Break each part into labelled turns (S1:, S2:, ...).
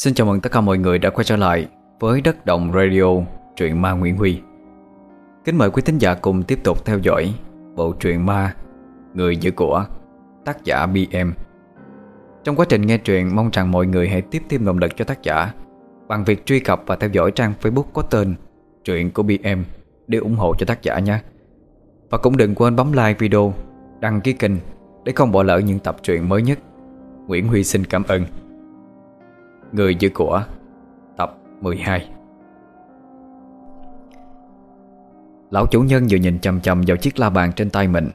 S1: Xin chào mừng tất cả mọi người đã quay trở lại với Đất Đồng Radio truyện ma Nguyễn Huy. Kính mời quý thính giả cùng tiếp tục theo dõi bộ truyện ma Người giữ của tác giả BM Trong quá trình nghe truyện mong rằng mọi người hãy tiếp thêm động lực cho tác giả bằng việc truy cập và theo dõi trang Facebook có tên Truyện của BM để ủng hộ cho tác giả nhé. Và cũng đừng quên bấm like video, đăng ký kênh để không bỏ lỡ những tập truyện mới nhất. Nguyễn Huy xin cảm ơn. Người giữ của Tập 12 Lão chủ nhân vừa nhìn chầm chầm vào chiếc la bàn trên tay mình.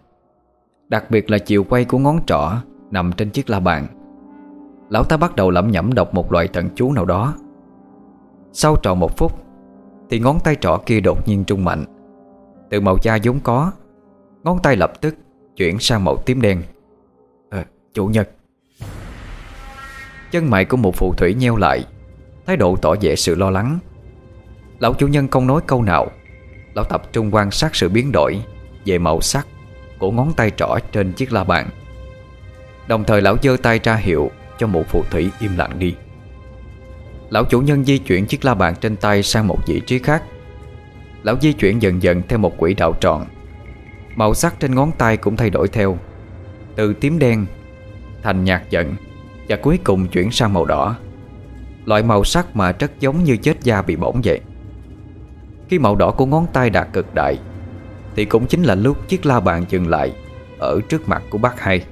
S1: Đặc biệt là chiều quay của ngón trỏ Nằm trên chiếc la bàn. Lão ta bắt đầu lẩm nhẩm đọc một loại thần chú nào đó. Sau tròn một phút Thì ngón tay trỏ kia đột nhiên trung mạnh. Từ màu da vốn có Ngón tay lập tức chuyển sang màu tím đen. À, Chủ nhật. Chân mày của một phù thủy nheo lại, Thái độ tỏ vẻ sự lo lắng. Lão chủ nhân không nói câu nào. Lão tập trung quan sát sự biến đổi Về màu sắc Của ngón tay trỏ trên chiếc la bàn. Đồng thời lão giơ tay ra hiệu Cho một phù thủy im lặng đi. Lão chủ nhân di chuyển chiếc la bàn trên tay Sang một vị trí khác. Lão di chuyển dần dần theo một quỹ đạo tròn. Màu sắc trên ngón tay cũng thay đổi theo, Từ tím đen Thành nhạt giận và cuối cùng chuyển sang màu đỏ. Loại màu sắc mà rất giống như chết da bị bỏng vậy. Khi màu đỏ của ngón tay đạt cực đại, Thì cũng chính là lúc chiếc la bàn dừng lại Ở trước mặt của bác hai.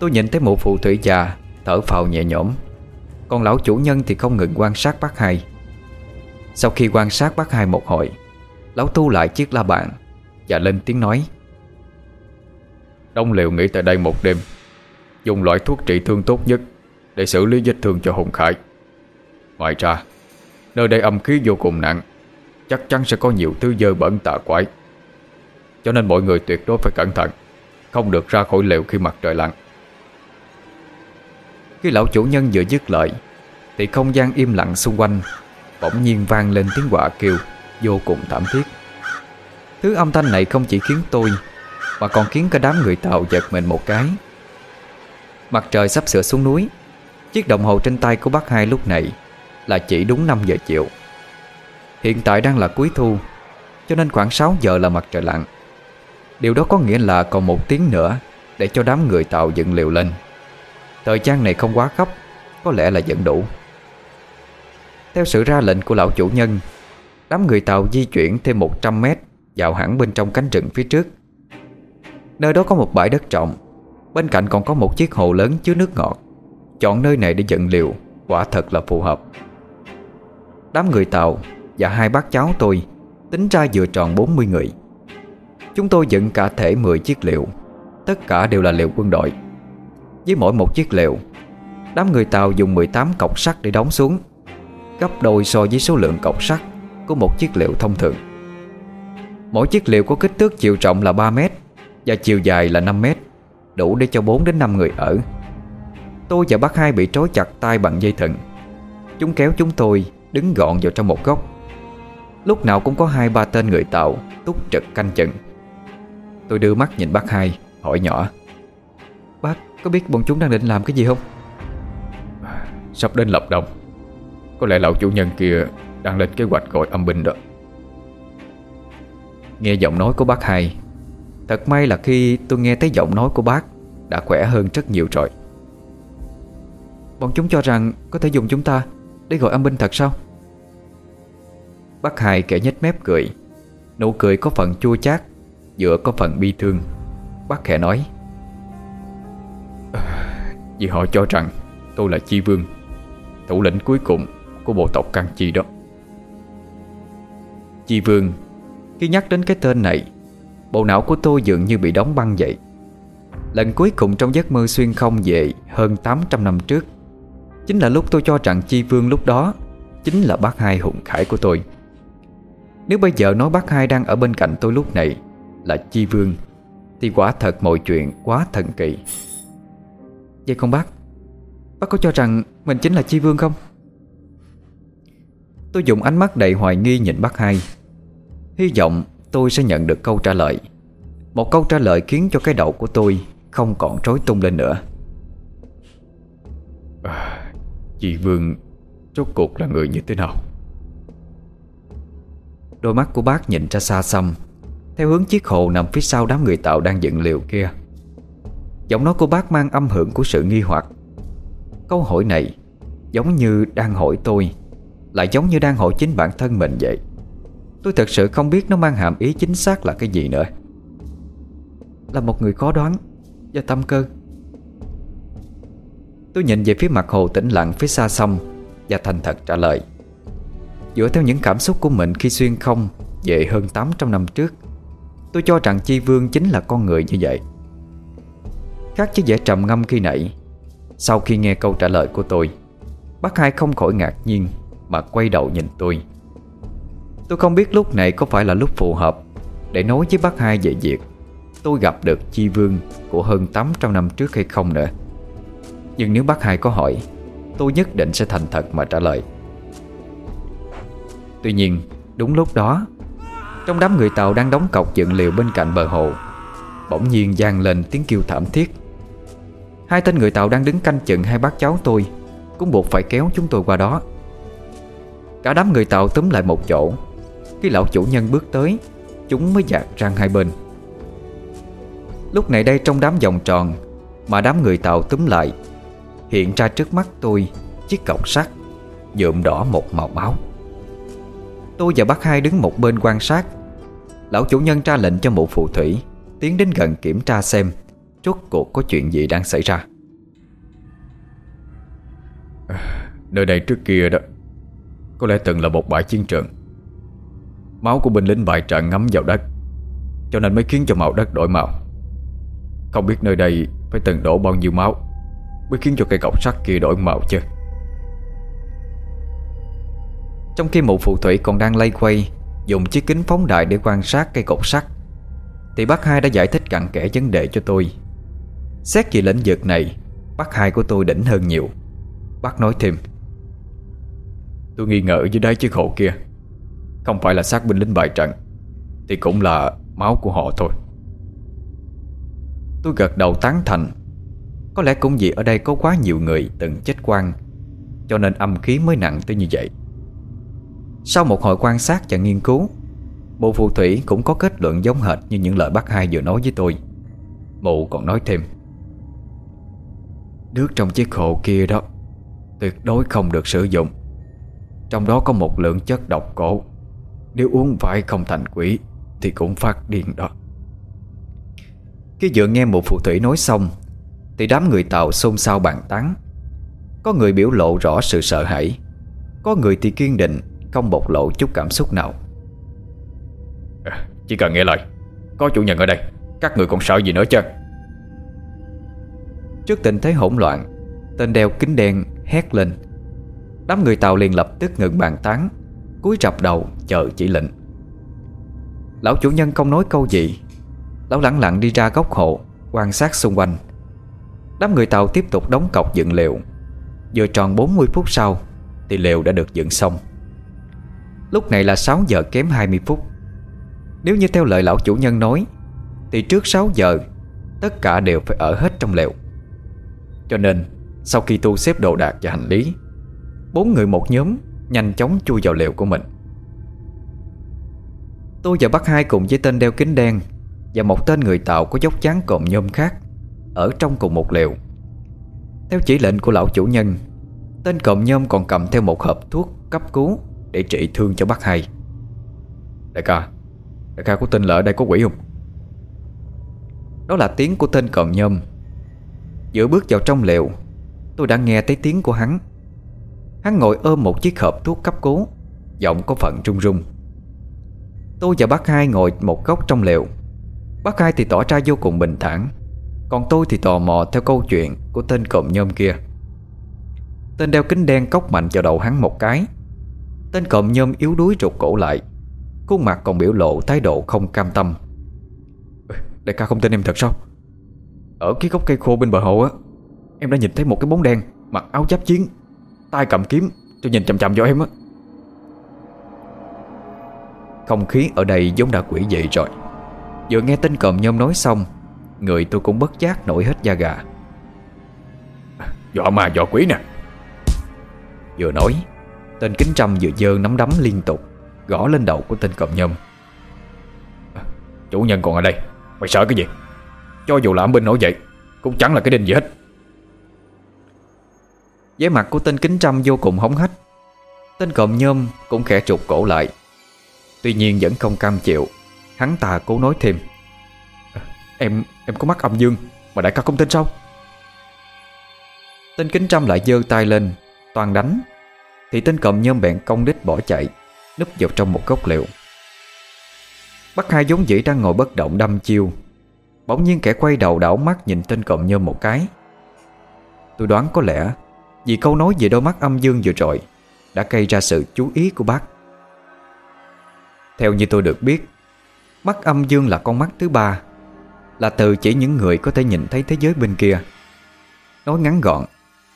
S1: Tôi nhìn thấy một phụ thủy già, Thở phào nhẹ nhõm. Còn lão chủ nhân thì không ngừng quan sát bác hai. Sau khi quan sát bác hai một hồi, Lão thu lại chiếc la bàn Và lên tiếng nói.
S2: Đông liều nghỉ tại đây một đêm. Dùng loại thuốc trị thương tốt nhất Để xử lý vết thương cho Hùng Khải. Ngoài ra, Nơi đây âm khí vô cùng nặng, Chắc chắn sẽ có nhiều thứ dơ bẩn tà quái. Cho nên mọi người tuyệt đối phải cẩn thận, Không được ra khỏi lều khi mặt trời lặn.
S1: Khi lão chủ nhân vừa dứt lời, Thì không gian im lặng xung quanh Bỗng nhiên vang lên tiếng quạ kêu, Vô cùng thảm thiết. Thứ âm thanh này không chỉ khiến tôi, Mà còn khiến cả đám người Tàu giật mình một cái. Mặt trời sắp sửa xuống núi. Chiếc đồng hồ trên tay của bác hai lúc này Là chỉ đúng 5 giờ chiều. Hiện tại đang là cuối thu, Cho nên khoảng 6 giờ là mặt trời lặn. Điều đó có nghĩa là còn một tiếng nữa Để cho đám người tạo dựng liều lên. Thời gian này không quá gấp, Có lẽ là vẫn đủ. Theo sự ra lệnh của lão chủ nhân, Đám người tàu di chuyển thêm 100 mét Vào hẳn bên trong cánh rừng phía trước. Nơi đó có một bãi đất trọng Bên cạnh còn có một chiếc hồ lớn chứa nước ngọt. Chọn nơi này để dựng liều Quả thật là phù hợp. Đám người Tàu và hai bác cháu tôi Tính ra vừa tròn 40 người. Chúng tôi dựng cả thể 10 chiếc liều Tất cả đều là liều quân đội. Với mỗi một chiếc liều Đám người Tàu dùng 18 cọc sắt để đóng xuống, Gấp đôi so với số lượng cọc sắt Của một chiếc liều thông thường. Mỗi chiếc liều có kích thước chiều rộng là 3 mét Và chiều dài là 5 mét. Đủ để cho 4 đến 5 người ở. Tôi và bác hai bị trói chặt tay bằng dây thừng. Chúng kéo chúng tôi đứng gọn vào trong một góc. Lúc nào cũng có hai ba tên người tạo Túc trực canh chừng. Tôi đưa mắt nhìn bác hai Hỏi nhỏ. Bác có biết bọn chúng đang định làm cái gì không?
S2: Sắp đến lập đồng. Có lẽ lão chủ nhân kia Đang lên kế hoạch gọi âm binh đó.
S1: Nghe giọng nói của bác hai Thật may là khi tôi nghe thấy giọng nói của bác, Đã khỏe hơn rất nhiều rồi. Bọn chúng cho rằng Có thể dùng chúng ta Để gọi âm binh thật sao? Bác hai kẻ nhếch mép cười. Nụ cười có phần chua chát, Giữa có phần bi thương. Bác khẽ nói ờ,
S2: Vì họ cho rằng Tôi là Chi Vương, Thủ lĩnh cuối cùng của bộ tộc Căng Chi đó.
S1: Chi Vương Khi nhắc đến cái tên này Bộ não của tôi dường như bị đóng băng vậy. Lần cuối cùng trong giấc mơ xuyên không về hơn 800 năm trước, Chính là lúc tôi cho rằng Chi Vương lúc đó Chính là bác hai hùng khải của tôi. Nếu bây giờ nói bác hai đang ở bên cạnh tôi lúc này Là Chi Vương, Thì quả thật mọi chuyện quá thần kỳ. Vậy không bác? Bác có cho rằng mình chính là Chi Vương không? Tôi dùng ánh mắt đầy hoài nghi nhìn bác hai, Hy vọng tôi sẽ nhận được câu trả lời. Một câu trả lời khiến cho cái đầu của tôi Không còn rối tung lên nữa.
S2: À, Chị Vương Rốt cuộc là người như thế nào?
S1: Đôi mắt của bác nhìn ra xa xăm. Theo hướng chiếc hồ nằm phía sau đám người tạo đang dựng liều kia. Giọng nói của bác mang âm hưởng của sự nghi hoặc. Câu hỏi này Giống như đang hỏi tôi Lại giống như đang hỏi chính bản thân mình vậy Tôi thật sự không biết nó mang hàm ý chính xác là cái gì nữa. Là một người khó đoán Và tâm cơ. Tôi nhìn về phía mặt hồ tĩnh lặng phía xa sông Và thành thật trả lời. Dựa theo những cảm xúc của mình khi xuyên không Về hơn 800 năm trước, Tôi cho rằng Chi Vương chính là con người như vậy. Khác với vẻ trầm ngâm khi nãy, Sau khi nghe câu trả lời của tôi, Bác hai không khỏi ngạc nhiên Mà quay đầu nhìn tôi. Tôi không biết lúc này có phải là lúc phù hợp Để nói với bác hai về việc Tôi gặp được Chi Vương Của hơn 800 năm trước hay không nữa. Nhưng nếu bác hai có hỏi, Tôi nhất định sẽ thành thật mà trả lời. Tuy nhiên, đúng lúc đó, Trong đám người Tàu đang đóng cọc dựng liều bên cạnh bờ hồ, Bỗng nhiên gian lên tiếng kêu thảm thiết. Hai tên người Tàu đang đứng canh chừng hai bác cháu tôi, Cũng buộc phải kéo chúng tôi qua đó. Cả đám người Tàu túm lại một chỗ khi lão chủ nhân bước tới, Chúng mới dạt răng hai bên. Lúc này đây trong đám vòng tròn Mà đám người Tàu túm lại, Hiện ra trước mắt tôi Chiếc cọc sắt Dượm đỏ một màu máu. Tôi và bác hai đứng một bên quan sát. Lão chủ nhân ra lệnh cho mụ phù thủy Tiến đến gần kiểm tra xem Rốt cuộc có chuyện gì đang xảy ra.
S2: Nơi đây trước kia đó, Có lẽ từng là một bãi chiến trường. Máu của binh lính bại trận ngấm vào đất, Cho nên mới khiến cho màu đất đổi màu. Không biết nơi đây Phải từng đổ bao nhiêu máu Mới khiến cho cây cọc sắt kia đổi màu chứ.
S1: Trong khi mụ phù thủy còn đang lay quay, Dùng chiếc kính phóng đại để quan sát cây cột sắt, Thì bác hai đã giải thích cặn kẽ vấn đề cho tôi. Xét về lĩnh vực này, Bác hai của tôi đỉnh hơn nhiều. Bác nói thêm,
S2: Tôi nghi ngờ dưới đáy chiếc hồ kia. Không phải là xác binh lính bại trận, Thì cũng là máu của họ thôi.
S1: Tôi gật đầu tán thành. Có lẽ cũng vì ở đây có quá nhiều người từng chết quan Cho nên âm khí mới nặng tới như vậy. Sau một hồi quan sát và nghiên cứu, Bộ phù thủy cũng có kết luận giống hệt như những lời bác hai vừa nói với tôi. Mụ còn nói thêm. Nước trong chiếc hộ kia đó, Tuyệt đối không được sử dụng. Trong đó có một lượng chất độc cổ. Nếu uống phải không thành quỷ Thì cũng phát điên đó. Khi vừa nghe một phù thủy nói xong Thì đám người Tàu xôn xao bàn tán. Có người biểu lộ rõ sự sợ hãi Có người thì kiên định Không bộc lộ chút cảm xúc nào.
S2: À, Chỉ cần nghe lời Có chủ nhân ở đây Các người còn sợ gì nữa chứ?
S1: Trước tình thế hỗn loạn Tên đeo kính đen hét lên. Đám người Tàu liền lập tức ngừng bàn tán cúi rập đầu chờ chỉ lệnh. Lão chủ nhân không nói câu gì. Lão lặng lặng đi ra góc hộ, Quan sát xung quanh. Đám người Tàu tiếp tục đóng cọc dựng lều. Vừa tròn 40 phút sau, Thì lều đã được dựng xong. Lúc này là 6 giờ kém 20 phút. Nếu như theo lời lão chủ nhân nói, Thì trước 6 giờ, Tất cả đều phải ở hết trong lều. Cho nên, sau khi tu xếp đồ đạc và hành lý, Bốn người một nhóm Nhanh chóng chui vào lều của mình. Tôi và bác hai cùng với tên đeo kính đen Và một tên người tạo có dốc chán cộm nhôm khác Ở trong cùng một lều. Theo chỉ lệnh của lão chủ nhân, Tên cộm nhôm còn cầm theo một hộp thuốc cấp cứu Để trị thương cho bác hai.
S2: Đại ca Đại ca có tin là ở đây có quỷ không?
S1: Đó là tiếng của tên cộm nhôm. Giữa bước vào trong lều, Tôi đã nghe thấy tiếng của hắn. Hắn ngồi ôm một chiếc hộp thuốc cấp cứu, Giọng có phần run run. Tôi và bác hai ngồi một góc trong lều. Bác hai thì tỏ ra vô cùng bình thản, Còn tôi thì tò mò theo câu chuyện Của tên cộm nhôm kia. Tên đeo kính đen cốc mạnh vào đầu hắn một cái. Tên cộm nhôm yếu đuối rụt cổ lại, Khuôn mặt còn biểu lộ thái độ không cam tâm.
S2: Đại ca không tin em thật sao? Ở cái gốc cây khô bên bờ hồ á, Em đã nhìn thấy một cái bóng đen, Mặc áo giáp chiến, tay cầm kiếm, Tôi nhìn chầm chầm vào em á.
S1: Không khí ở đây giống đã quỷ dị rồi. Vừa nghe tên cầm nhôm nói xong Người tôi cũng bất giác nổi hết da gà.
S2: Dọa ma dọa quỷ nè.
S1: Vừa nói Tên kính trăm vừa dơ nắm đấm liên tục Gõ lên đầu của tên cầm nhôm.
S2: Chủ nhân còn ở đây Mày sợ cái gì? Cho dù là âm binh nổi dậy Cũng chẳng là cái đinh gì hết.
S1: Vẻ mặt của tên kính trăm vô cùng hống hách. Tên cộm nhôm cũng khẽ trục cổ lại Tuy nhiên vẫn không cam chịu. Hắn ta cố nói thêm. Ờ, em em có mắt âm dương, Mà đại ca không tin sao? Tên kính trăm lại giơ tay lên, Toàn đánh. Thì tên cầm nhôm bèn công đích bỏ chạy, Núp vào trong một gốc liệu bắt hai giống dĩ đang ngồi bất động đâm chiêu. Bỗng nhiên kẻ quay đầu đảo mắt nhìn tên cộm nhôm một cái. Tôi đoán có lẽ, Vì câu nói về đôi mắt âm dương vừa rồi, Đã gây ra sự chú ý của bác. Theo như tôi được biết Mắt âm dương là con mắt thứ ba, Là từ chỉ những người có thể nhìn thấy thế giới bên kia. Nói ngắn gọn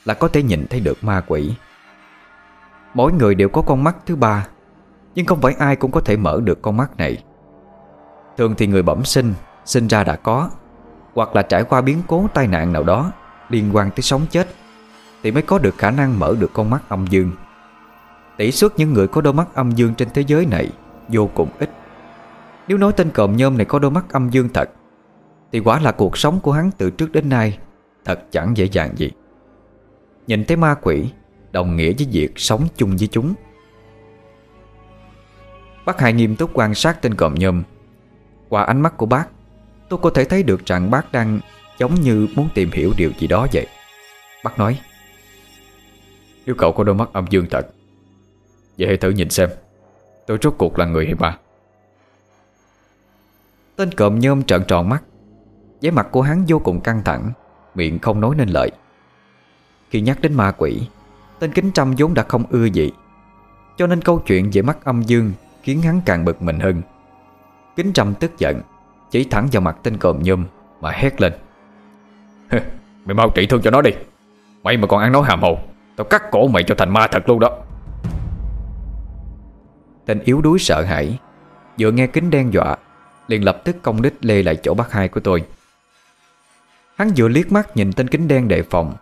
S1: Là có thể nhìn thấy được ma quỷ. Mỗi người đều có con mắt thứ ba, Nhưng không phải ai cũng có thể mở được con mắt này. Thường thì người bẩm sinh Sinh ra đã có, Hoặc là trải qua biến cố tai nạn nào đó Liên quan tới sống chết, Thì mới có được khả năng mở được con mắt âm dương. Tỷ suất những người có đôi mắt âm dương trên thế giới này Vô cùng ít. Nếu nói tên cộm nhôm này có đôi mắt âm dương thật, Thì quả là cuộc sống của hắn từ trước đến nay Thật chẳng dễ dàng gì. Nhìn thấy ma quỷ, Đồng nghĩa với việc sống chung với chúng. Bác Hải nghiêm túc quan sát tên cộm nhôm. Qua ánh mắt của bác, Tôi có thể thấy được rằng bác đang Giống như muốn tìm hiểu điều gì đó vậy. Bác nói,
S2: Nếu cậu có đôi mắt âm dương thật, Vậy hãy thử nhìn xem. Tôi rốt cuộc là người hay bà.
S1: Tên cộm nhôm trợn tròn mắt. Vẻ mặt của hắn vô cùng căng thẳng, Miệng không nói nên lời. Khi nhắc đến ma quỷ, Tên kính trăm vốn đã không ưa gì. Cho nên câu chuyện về mắt âm dương Khiến hắn càng bực mình hơn. Kính trăm tức giận, Chỉ thẳng vào mặt tên cộm nhôm Mà hét lên.
S2: Mày mau trị thương cho nó đi. Mày mà còn ăn nói hàm hồ. Tao cắt cổ mày cho thành ma thật luôn đó.
S1: Tên yếu đuối sợ hãi. Vừa nghe kính đen dọa, Liền lập tức công đích lê lại chỗ bác hai của tôi. Hắn vừa liếc mắt nhìn tên kính đen đề phòng,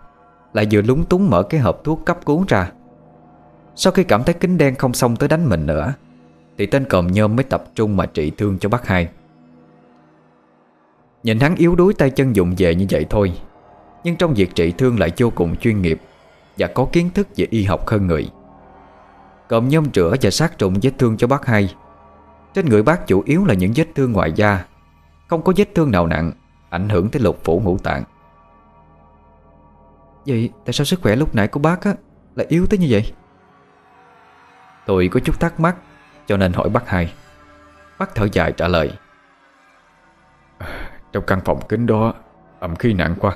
S1: Lại vừa lúng túng mở cái hộp thuốc cấp cứu ra. Sau khi cảm thấy kính đen không xong tới đánh mình nữa, Thì tên còm nhôm mới tập trung mà trị thương cho bác hai. Nhìn hắn yếu đuối tay chân dụng về như vậy thôi, Nhưng trong việc trị thương lại vô cùng chuyên nghiệp Và có kiến thức về y học hơn người. Còm nhôm rửa và sát trùng vết thương cho bác hai. Trên người bác chủ yếu là những vết thương ngoài da. Không có vết thương nào nặng, Ảnh hưởng tới lục phủ ngũ tạng. Vậy tại sao sức khỏe lúc nãy của bác á Lại yếu tới như vậy? Tôi có chút thắc mắc, Cho nên hỏi bác hai. Bác thở dài trả lời.
S2: Trong căn phòng kính đó, Ẩm khí nặng quá.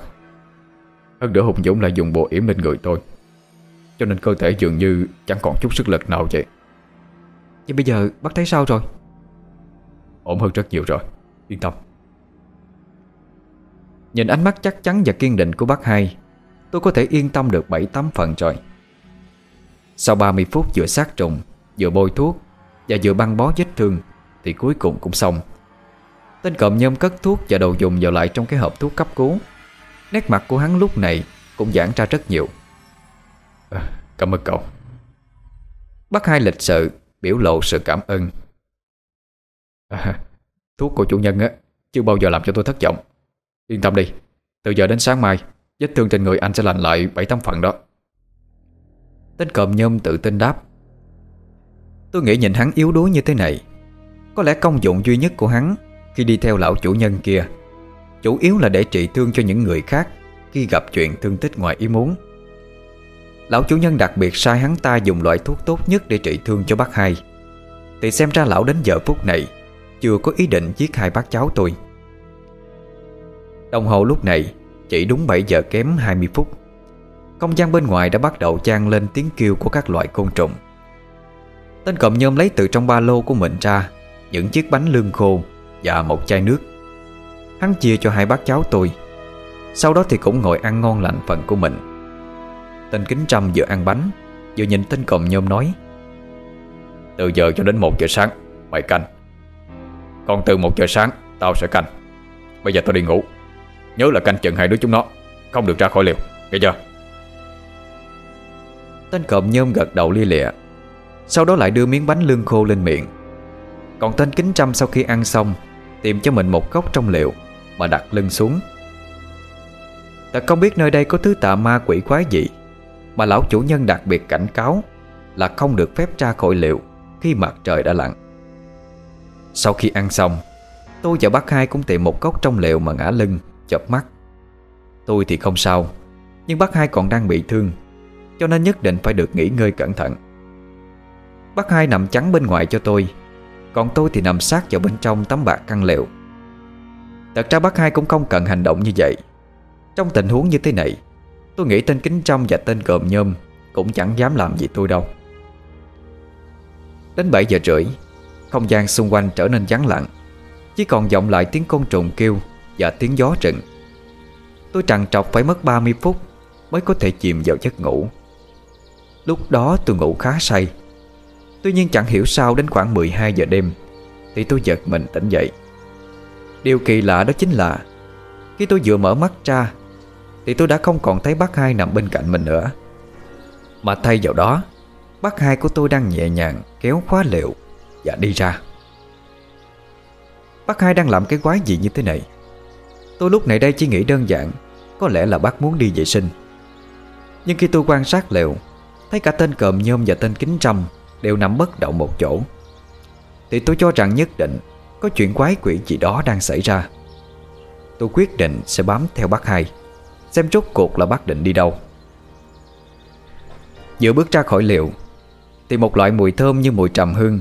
S2: Hơn nữa Hùng Dũng lại dùng bộ yểm lên người tôi. Cho nên cơ thể dường như Chẳng còn chút sức lực nào vậy.
S1: Vậy bây giờ bác thấy sao rồi?
S2: Ổn hơn rất nhiều rồi. Yên tâm.
S1: Nhìn ánh mắt chắc chắn và kiên định của bác hai Tôi có thể yên tâm được 7-8 phần rồi. Sau 30 phút vừa sát trùng Vừa bôi thuốc Và vừa băng bó vết thương Thì cuối cùng cũng xong. Tên cộm nhôm cất thuốc và đồ dùng vào lại trong cái hộp thuốc cấp cứu. Nét mặt của hắn lúc này Cũng giãn ra rất nhiều
S2: à, Cảm ơn cậu.
S1: Bác hai lịch sự Biểu lộ sự cảm ơn.
S2: À, Thuốc của chủ nhân á Chưa bao giờ làm cho tôi thất vọng. Yên tâm đi Từ giờ đến sáng mai Vết thương trên người anh sẽ lành lại 7-8 phần đó.
S1: Tên cộm nhôm tự tin đáp. Tôi nghĩ nhìn hắn yếu đuối như thế này Có lẽ công dụng duy nhất của hắn Khi đi theo lão chủ nhân kia Chủ yếu là để trị thương cho những người khác Khi gặp chuyện thương tích ngoài ý muốn. Lão chủ nhân đặc biệt sai hắn ta dùng loại thuốc tốt nhất để trị thương cho bác hai. Thì xem ra lão đến giờ phút này, Chưa có ý định giết hai bác cháu tôi. Đồng hồ lúc này chỉ đúng 7 giờ kém 20 phút. Không gian bên ngoài đã bắt đầu trang lên tiếng kêu của các loại côn trùng. Tên cộm nhôm lấy từ trong ba lô của mình ra, Những chiếc bánh lương khô Và một chai nước. Hắn chia cho hai bác cháu tôi. Sau đó thì cũng ngồi ăn ngon lành phần của mình. Tên kính trăm vừa ăn bánh, Vừa nhìn tên cộm nhôm nói,
S2: Từ giờ cho đến 1 giờ sáng, Mày canh. Còn từ 1 giờ sáng, Tao sẽ canh. Bây giờ tao đi ngủ. Nhớ là canh chừng hai đứa chúng nó, Không được ra khỏi liều Nghe chưa?
S1: Tên cộm nhôm gật đầu lia lịa, Sau đó lại đưa miếng bánh lương khô lên miệng. Còn tên kính trăm sau khi ăn xong, Tìm cho mình một góc trong liệu Mà đặt lưng xuống. Ta không biết nơi đây có thứ tà ma quỷ quái gì. Mà lão chủ nhân đặc biệt cảnh cáo Là không được phép ra khỏi liệu Khi mặt trời đã lặn. Sau khi ăn xong, Tôi và bác hai cũng tìm một góc trong liệu mà ngã lưng Chập mắt. Tôi thì không sao, Nhưng bác hai còn đang bị thương, Cho nên nhất định phải được nghỉ ngơi cẩn thận. Bác hai nằm trắng bên ngoài cho tôi, Còn tôi thì nằm sát vào bên trong tấm bạc căn liệu Thật ra bác hai cũng không cần hành động như vậy. Trong tình huống như thế này Tôi nghĩ tên kính trong và tên cộm nhôm Cũng chẳng dám làm gì tôi đâu. Đến 7 giờ rưỡi, Không gian xung quanh trở nên vắng lặng. Chỉ còn vọng lại tiếng côn trùng kêu Và tiếng gió rừng. Tôi trằn trọc phải mất 30 phút Mới có thể chìm vào giấc ngủ. Lúc đó tôi ngủ khá say. Tuy nhiên chẳng hiểu sao đến khoảng 12 giờ đêm Thì tôi giật mình tỉnh dậy. Điều kỳ lạ đó chính là Khi tôi vừa mở mắt ra thì tôi đã không còn thấy bác hai nằm bên cạnh mình nữa. Mà thay vào đó, Bác hai của tôi đang nhẹ nhàng kéo khóa liệu Và đi ra. Bác hai đang làm cái quái gì như thế này? Tôi lúc này đây chỉ nghĩ đơn giản, Có lẽ là bác muốn đi vệ sinh. Nhưng khi tôi quan sát liệu Thấy cả tên cờm nhôm và tên kính trăm Đều nằm bất động một chỗ. Thì tôi cho rằng nhất định Có chuyện quái quỷ gì đó đang xảy ra. Tôi quyết định sẽ bám theo bác hai. Xem rốt cuộc là bác định đi đâu. Giữa bước ra khỏi liệu, Thì một loại mùi thơm như mùi trầm hương,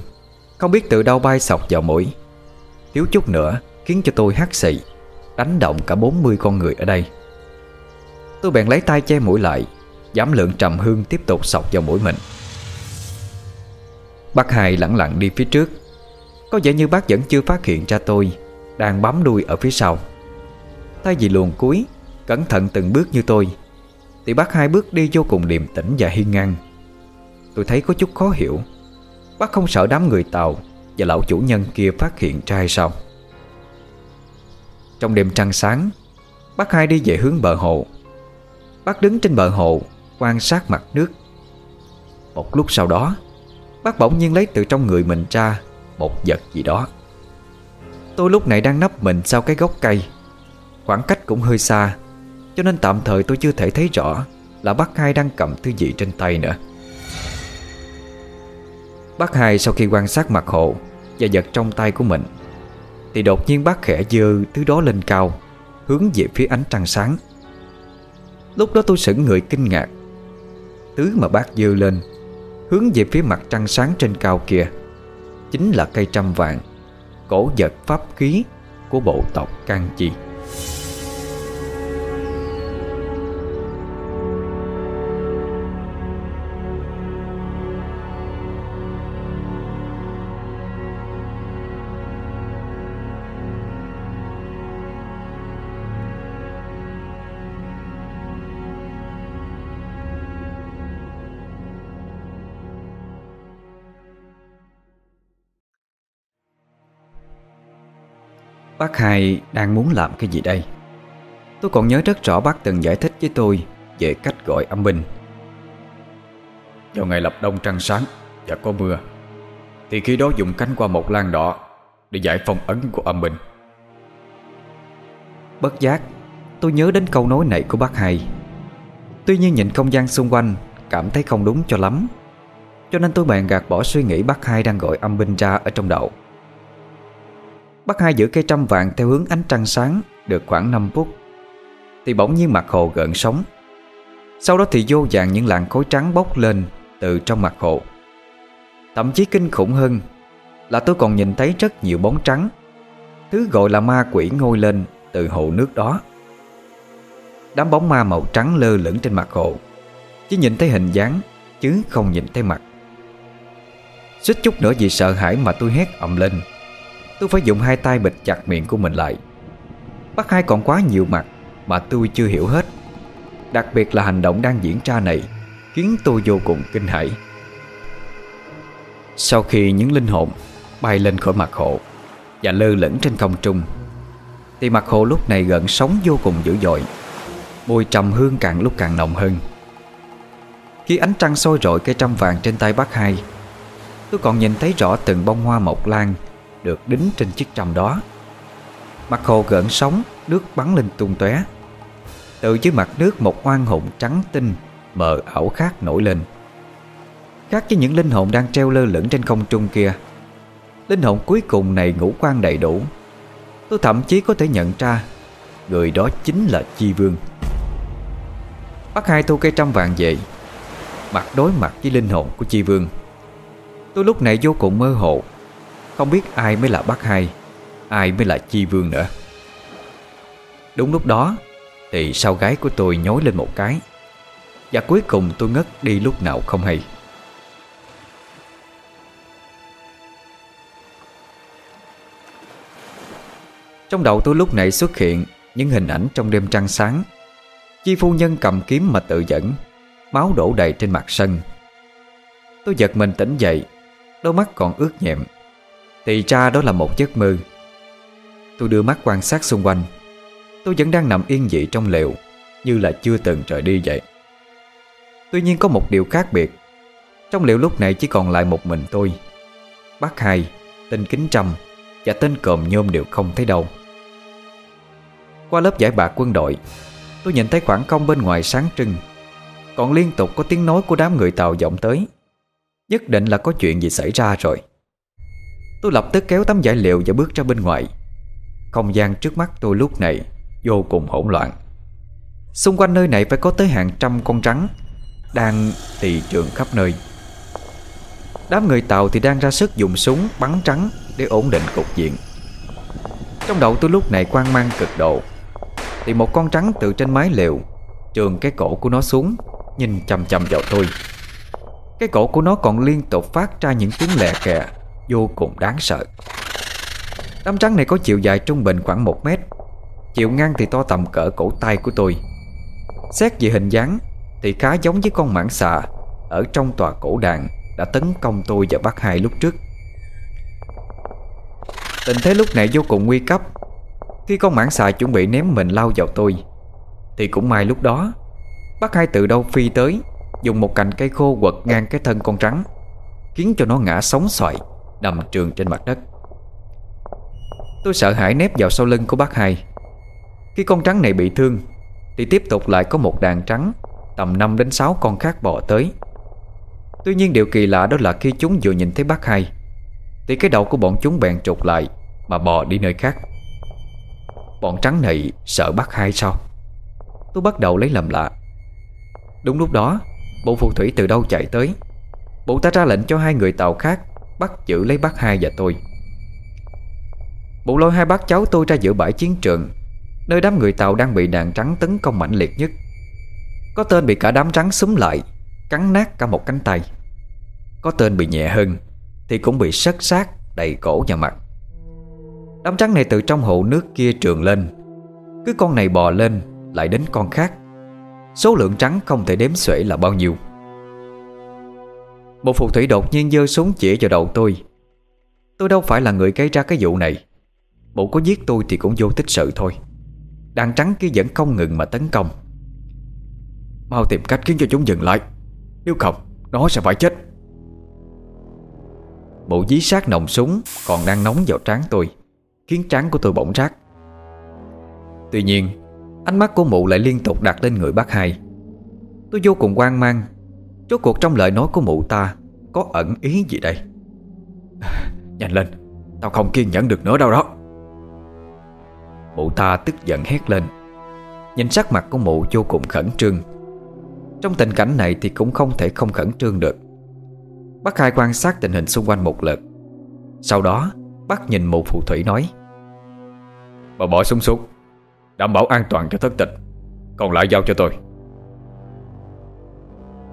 S1: Không biết từ đâu bay sọc vào mũi. Thiếu chút nữa Khiến cho tôi hắt xị, Đánh động cả 40 con người ở đây. Tôi bèn lấy tay che mũi lại, Giảm lượng trầm hương tiếp tục sọc vào mũi mình. Bác hai lặng lặng đi phía trước. Có vẻ như bác vẫn chưa phát hiện ra tôi Đang bám đuôi ở phía sau. Thay vì luồn cuối Cẩn thận từng bước như tôi. Thì bác hai bước đi vô cùng điềm tĩnh và hiên ngang. Tôi thấy có chút khó hiểu. Bác không sợ đám người Tàu Và lão chủ nhân kia phát hiện ra hay sao? Trong đêm trăng sáng, Bác hai đi về hướng bờ hồ. Bác đứng trên bờ hồ, Quan sát mặt nước. Một lúc sau đó, Bác bỗng nhiên lấy từ trong người mình ra Một vật gì đó. Tôi lúc này đang nấp mình sau cái gốc cây. Khoảng cách cũng hơi xa cho nên tạm thời tôi chưa thể thấy rõ Là bác hai đang cầm thứ gì trên tay nữa. Bác hai sau khi quan sát mặt hộ Và vật trong tay của mình, Thì đột nhiên bác khẽ dơ thứ đó lên cao, Hướng về phía ánh trăng sáng. Lúc đó tôi sững người kinh ngạc. Thứ mà bác dơ lên, Hướng về phía mặt trăng sáng trên cao kia, Chính là cây trăm vàng, Cổ vật pháp khí Của bộ tộc Can Chi. Bác hai đang muốn làm cái gì đây? Tôi còn nhớ rất rõ bác từng giải thích với tôi Về cách gọi âm binh.
S2: Vào ngày lập đông trăng sáng Và có mưa Thì khi đó dùng cánh qua một lan đỏ Để giải phong ấn của âm binh.
S1: Bất giác Tôi nhớ đến câu nói này của bác hai. Tuy nhiên nhìn không gian xung quanh Cảm thấy không đúng cho lắm. Cho nên tôi bèn gạt bỏ suy nghĩ bác hai đang gọi âm binh ra ở trong đầu Bác hai giữ cây trăm vàng theo hướng ánh trăng sáng Được khoảng 5 phút. Thì bỗng nhiên mặt hồ gợn sóng. Sau đó thì vô vàng những làn khối trắng bốc lên Từ trong mặt hồ. Thậm chí kinh khủng hơn Là tôi còn nhìn thấy rất nhiều bóng trắng. Thứ gọi là ma quỷ ngôi lên Từ hồ nước đó. Đám bóng ma màu trắng lơ lửng trên mặt hồ, Chỉ nhìn thấy hình dáng Chứ không nhìn thấy mặt. Xích chút nữa vì sợ hãi mà tôi hét ầm lên. Tôi phải dùng hai tay bịt chặt miệng của mình lại. Bác hai còn quá nhiều mặt Mà tôi chưa hiểu hết. Đặc biệt là hành động đang diễn ra này Khiến tôi vô cùng kinh hãi. Sau khi những linh hồn Bay lên khỏi mặt hồ Và lơ lửng trên không trung, Thì mặt hồ lúc này gần sóng vô cùng dữ dội, Mùi trầm hương càng lúc càng nồng hơn. Khi ánh trăng soi rọi cây trăm vàng trên tay bác hai, Tôi còn nhìn thấy rõ từng bông hoa mộc lan được đính trên chiếc trầm đó. Mặt hồ gợn sóng, Nước bắn lên tung tóe. Từ dưới mặt nước một oan hồn trắng tinh Mờ ảo khác nổi lên. Khác với những linh hồn đang treo lơ lửng trên không trung kia, Linh hồn cuối cùng này ngũ quan đầy đủ. Tôi thậm chí có thể nhận ra Người đó chính là Chi Vương. Bắt hai thu cây trăm vàng về Mặt đối mặt với linh hồn của Chi Vương. Tôi lúc này vô cùng mơ hồ không biết ai mới là bác hai, Ai mới là Chi Vương nữa. Đúng lúc đó, Thì sau gái của tôi nhói lên một cái. Và cuối cùng tôi ngất đi lúc nào không hay. Trong đầu tôi lúc này xuất hiện Những hình ảnh trong đêm trăng sáng. Chi phu nhân cầm kiếm mà tự dẫn, Máu đổ đầy trên mặt sân. Tôi giật mình tỉnh dậy, Đôi mắt còn ướt nhẹm. Thì ra đó là một giấc mơ. Tôi đưa mắt quan sát xung quanh. Tôi vẫn đang nằm yên dị trong lều, Như là chưa từng trời đi vậy. Tuy nhiên có một điều khác biệt. Trong liệu lúc này chỉ còn lại một mình tôi. Bác hai, Tên Kính Trâm Và tên Còm Nhôm đều không thấy đâu. Qua lớp giải bạc quân đội, Tôi nhìn thấy khoảng không bên ngoài sáng trưng. Còn liên tục có tiếng nói của đám người Tàu vọng tới. Nhất định là có chuyện gì xảy ra rồi. Tôi lập tức kéo tấm giải liệu và bước ra bên ngoài. Không gian trước mắt tôi lúc này Vô cùng hỗn loạn. Xung quanh nơi này phải có tới hàng trăm con rắn Đang tỳ trường khắp nơi. Đám người Tàu thì đang ra sức dùng súng bắn trắng Để ổn định cục diện. Trong đầu tôi lúc này quan mang cực độ. Thì một con trắng từ trên mái lều Trường cái cổ của nó xuống, Nhìn chầm chầm vào tôi. Cái cổ của nó còn liên tục phát ra những tiếng lẹ kẹ Vô cùng đáng sợ. Đám trắng này có chiều dài trung bình khoảng 1 mét. Chiều ngang thì to tầm cỡ cổ tay của tôi. Xét về hình dáng Thì khá giống với con mãng xà Ở trong tòa cổ đàn Đã tấn công tôi và bác hai lúc trước. Tình thế lúc này vô cùng nguy cấp. Khi con mãng xà chuẩn bị ném mình lao vào tôi, Thì cũng may lúc đó, Bác hai từ đâu phi tới, Dùng một cành cây khô quật ngang cái thân con rắn Khiến cho nó ngã sóng xoài. Nằm trường trên mặt đất. Tôi sợ hãi nép vào sau lưng của bác hai. Khi con trắng này bị thương, Thì tiếp tục lại có một đàn trắng Tầm 5 đến 6 con khác bò tới. Tuy nhiên điều kỳ lạ đó là khi chúng vừa nhìn thấy bác hai, Thì cái đầu của bọn chúng bèn trục lại Mà bò đi nơi khác. Bọn trắng này sợ bác hai sao? Tôi bắt đầu lấy lầm lạ. Đúng lúc đó, Bộ phù thủy từ đâu chạy tới? Bộ ta ra lệnh cho hai người tàu khác Bắt giữ lấy bác hai và tôi. Bộ lôi hai bác cháu tôi ra giữa bãi chiến trường, Nơi đám người tàu đang bị đàn trắng tấn công mạnh liệt nhất. Có tên bị cả đám trắng xúm lại, Cắn nát cả một cánh tay. Có tên bị nhẹ hơn, Thì cũng bị sất sát đầy cổ và mặt. Đám trắng này từ trong hồ nước kia trường lên. Cứ con này bò lên, Lại đến con khác. Số lượng trắng không thể đếm xuể là bao nhiêu. Một phù thủy đột nhiên giơ súng chỉ vào đầu tôi. Tôi đâu phải là người gây ra cái vụ này. Bộ có giết tôi thì cũng vô tích sự thôi. Đàn trắng kia vẫn không ngừng mà tấn công. Mau tìm cách khiến cho chúng dừng lại. Nếu không, Nó sẽ phải chết. Bộ dí sát nòng súng Còn đang nóng vào trán tôi, Khiến trán của tôi bỗng rát Tuy nhiên, Ánh mắt của mụ lại liên tục đặt lên người bác hai. Tôi vô cùng hoang mang Chốt cuộc trong lời nói của mụ ta Có ẩn ý gì đây? Nhanh lên, Tao không kiên nhẫn được nữa đâu đó. Mụ ta tức giận hét lên. Nhìn sắc mặt của mụ vô cùng khẩn trương. Trong tình cảnh này thì cũng không thể không khẩn trương được. Bác hai quan sát tình hình xung quanh một lượt. Sau đó, Bác nhìn mụ phù thủy nói, Bà bỏ súng xuống, Đảm bảo an toàn cho thất tịch, Còn lại giao cho tôi.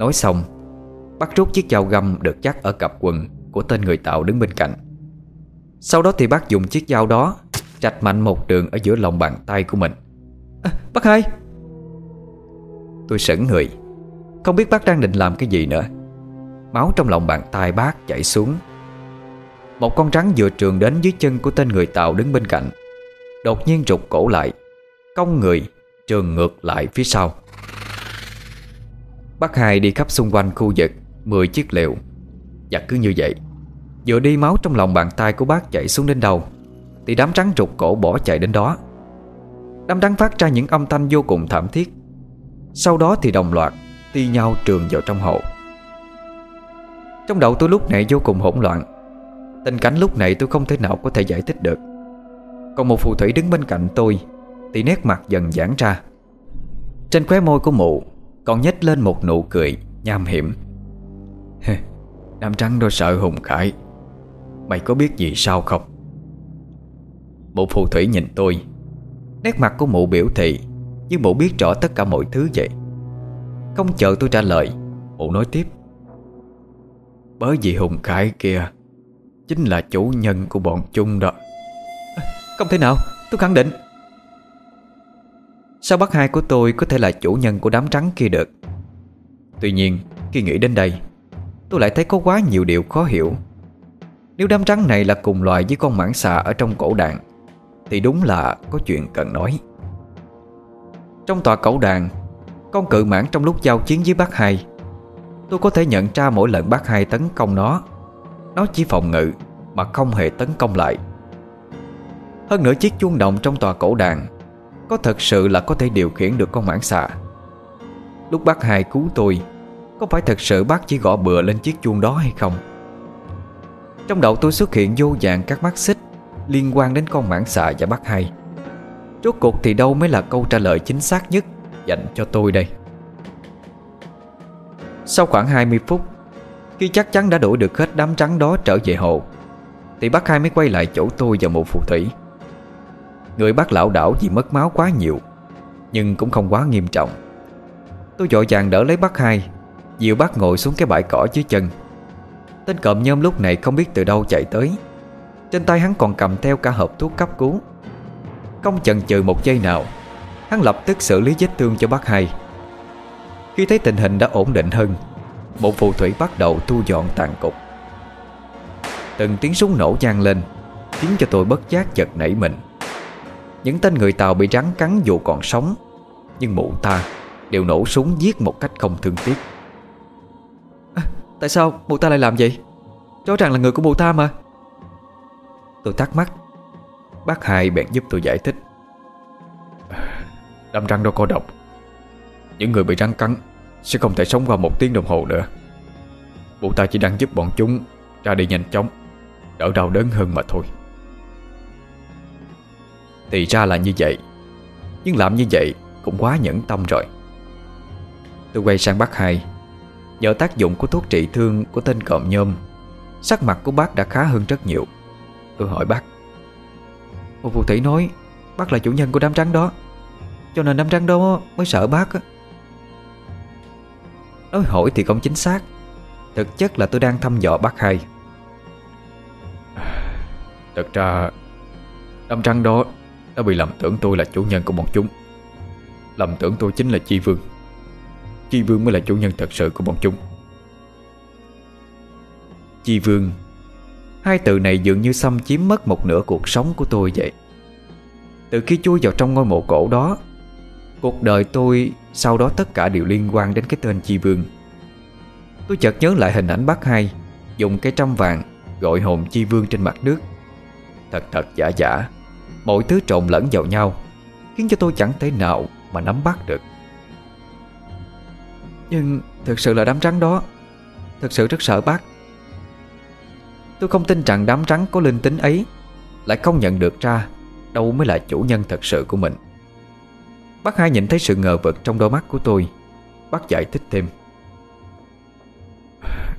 S1: Nói xong Bác rút chiếc dao găm được chắc ở cặp quần Của tên người tạo đứng bên cạnh. Sau đó thì bác dùng chiếc dao đó Rạch mạnh một đường ở giữa lòng bàn tay của mình. À, Bác hai. Tôi sững người Không biết bác đang định làm cái gì nữa. Máu trong lòng bàn tay bác chảy xuống. Một con rắn vừa trường đến dưới chân của tên người tạo đứng bên cạnh Đột nhiên rụt cổ lại Cong người Trường ngược lại phía sau Bác hai đi khắp xung quanh khu vực 10 chiếc liều Và cứ như vậy Vừa đi máu trong lòng bàn tay của bác chạy xuống đến đầu, Thì đám trắng trục cổ bỏ chạy đến đó. Đám trắng phát ra những âm thanh vô cùng thảm thiết. Sau đó thì đồng loạt Ti nhau trường vào trong hộ Trong đầu tôi lúc này vô cùng hỗn loạn. Tình cảnh lúc này tôi không thể nào có thể giải thích được. Còn một phù thủy đứng bên cạnh tôi Thì nét mặt dần giãn ra. Trên khóe môi của mụ còn nhếch lên một nụ cười nham hiểm. Nam trắng đôi sợ Hùng Khải. Mày có biết gì sao không? Mụ phù thủy nhìn tôi. Nét mặt của mụ biểu thị Như mụ biết rõ tất cả mọi thứ vậy. Không chờ tôi trả lời, Mụ nói tiếp. Bởi vì Hùng Khải kia Chính là chủ nhân của bọn chung đó. Không thể nào, Tôi khẳng định. Sao bác hai của tôi có thể là chủ nhân của đám trắng kia được? Tuy nhiên, Khi nghĩ đến đây, Tôi lại thấy có quá nhiều điều khó hiểu. Nếu đám trắng này là cùng loài với con mãng xà ở trong cổ đàn, Thì đúng là có chuyện cần nói. Trong tòa cổ đàn, Con cự mãng trong lúc giao chiến với bác hai, Tôi có thể nhận ra mỗi lần bác hai tấn công nó Nó chỉ phòng ngự Mà không hề tấn công lại. Hơn nữa, chiếc chuông động trong tòa cổ đàn có thật sự là có thể điều khiển được con mãng xà? Lúc bác hai cứu tôi, có phải thật sự bác chỉ gõ bừa lên chiếc chuông đó hay không? Trong đầu tôi xuất hiện vô dạng các mắt xích Liên quan đến con mãng xà và bác hai. Rốt cuộc thì đâu mới là câu trả lời chính xác nhất Dành cho tôi đây? Sau khoảng 20 phút, Khi chắc chắn đã đuổi được hết đám trắng đó trở về hồ, Thì bác hai mới quay lại chỗ tôi và một phù thủy. Người bác lão đảo vì mất máu quá nhiều, Nhưng cũng không quá nghiêm trọng. Tôi dội vàng đỡ lấy bác hai Diệu bác ngồi xuống cái bãi cỏ dưới chân. Tên cộm nhôm lúc này không biết từ đâu chạy tới. Trên tay hắn còn cầm theo cả hộp thuốc cấp cứu. Không chần chừ một giây nào, Hắn lập tức xử lý vết thương cho bác hai. Khi thấy tình hình đã ổn định hơn Bộ phù thủy bắt đầu thu dọn tàn cục. Từng tiếng súng nổ vang lên, Khiến cho tôi bất giác chật nảy mình. Những tên người Tàu bị rắn cắn dù còn sống Nhưng mụ ta đều nổ súng giết một cách không thương tiếc. Tại sao mụ ta lại làm vậy? Rõ ràng là người của mụ ta mà. Tôi thắc mắc. Bác hai bèn giúp tôi giải thích.
S2: Đâm răng đâu có độc. Những người bị rắn cắn Sẽ không thể sống qua một tiếng đồng hồ nữa. Mụ ta chỉ đang giúp bọn chúng Ra đi nhanh chóng Đỡ đau đớn hơn mà thôi
S1: thì ra là như vậy. Nhưng làm như vậy Cũng quá nhẫn tâm rồi. Tôi quay sang bác hai. Nhờ tác dụng của thuốc trị thương của tên cọm nhôm, Sắc mặt của bác đã khá hơn rất nhiều. Tôi hỏi bác. Một phù thủy nói, Bác là chủ nhân của đám trắng đó. Cho nên đám trắng đó mới sợ bác á. Nói hỏi thì không chính xác. Thực chất là tôi đang thăm dò bác hai.
S2: Thật ra, Đám trắng đó đã bị lầm tưởng tôi là chủ nhân của bọn chúng. Lầm tưởng tôi chính là Chi Vương. Chi Vương mới là chủ nhân thật sự của bọn chúng.
S1: Chi Vương, Hai từ này dường như xâm chiếm mất một nửa cuộc sống của tôi vậy. Từ khi chui vào trong ngôi mộ cổ đó, Cuộc đời tôi, sau đó tất cả đều liên quan đến cái tên Chi Vương. Tôi chợt nhớ lại hình ảnh bác hai, Dùng cái trăm vàng gọi hồn Chi Vương trên mặt nước. Thật thật giả giả. Mọi thứ trộn lẫn vào nhau, Khiến cho tôi chẳng thể nào mà nắm bắt được. Nhưng thực sự là đám trắng đó, Thực sự rất sợ bác. Tôi không tin rằng đám trắng có linh tính ấy Lại không nhận được ra Đâu mới là chủ nhân thật sự của mình. Bác hai nhìn thấy sự ngờ vực trong đôi mắt của tôi, Bác giải thích thêm.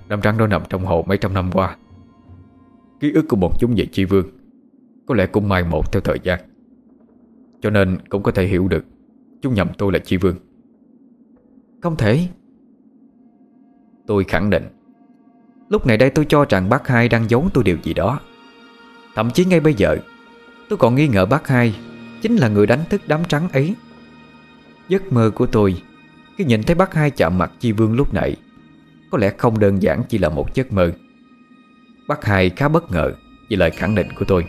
S2: Đám trắng đó nằm trong hồ mấy trăm năm qua. Ký ức của bọn chúng về chi vương có lẽ cũng mai một theo thời gian. Cho nên cũng có thể hiểu được Chúng nhầm tôi là chi vương.
S1: Không thể. Tôi khẳng định Lúc này đây tôi cho rằng bác hai đang giấu tôi điều gì đó. Thậm chí ngay bây giờ Tôi còn nghi ngờ bác hai Chính là người đánh thức đám trắng ấy. Giấc mơ của tôi Khi nhìn thấy bác hai chạm mặt Chi Vương lúc nãy Có lẽ không đơn giản chỉ là một giấc mơ. Bác hai khá bất ngờ Vì lời khẳng định của tôi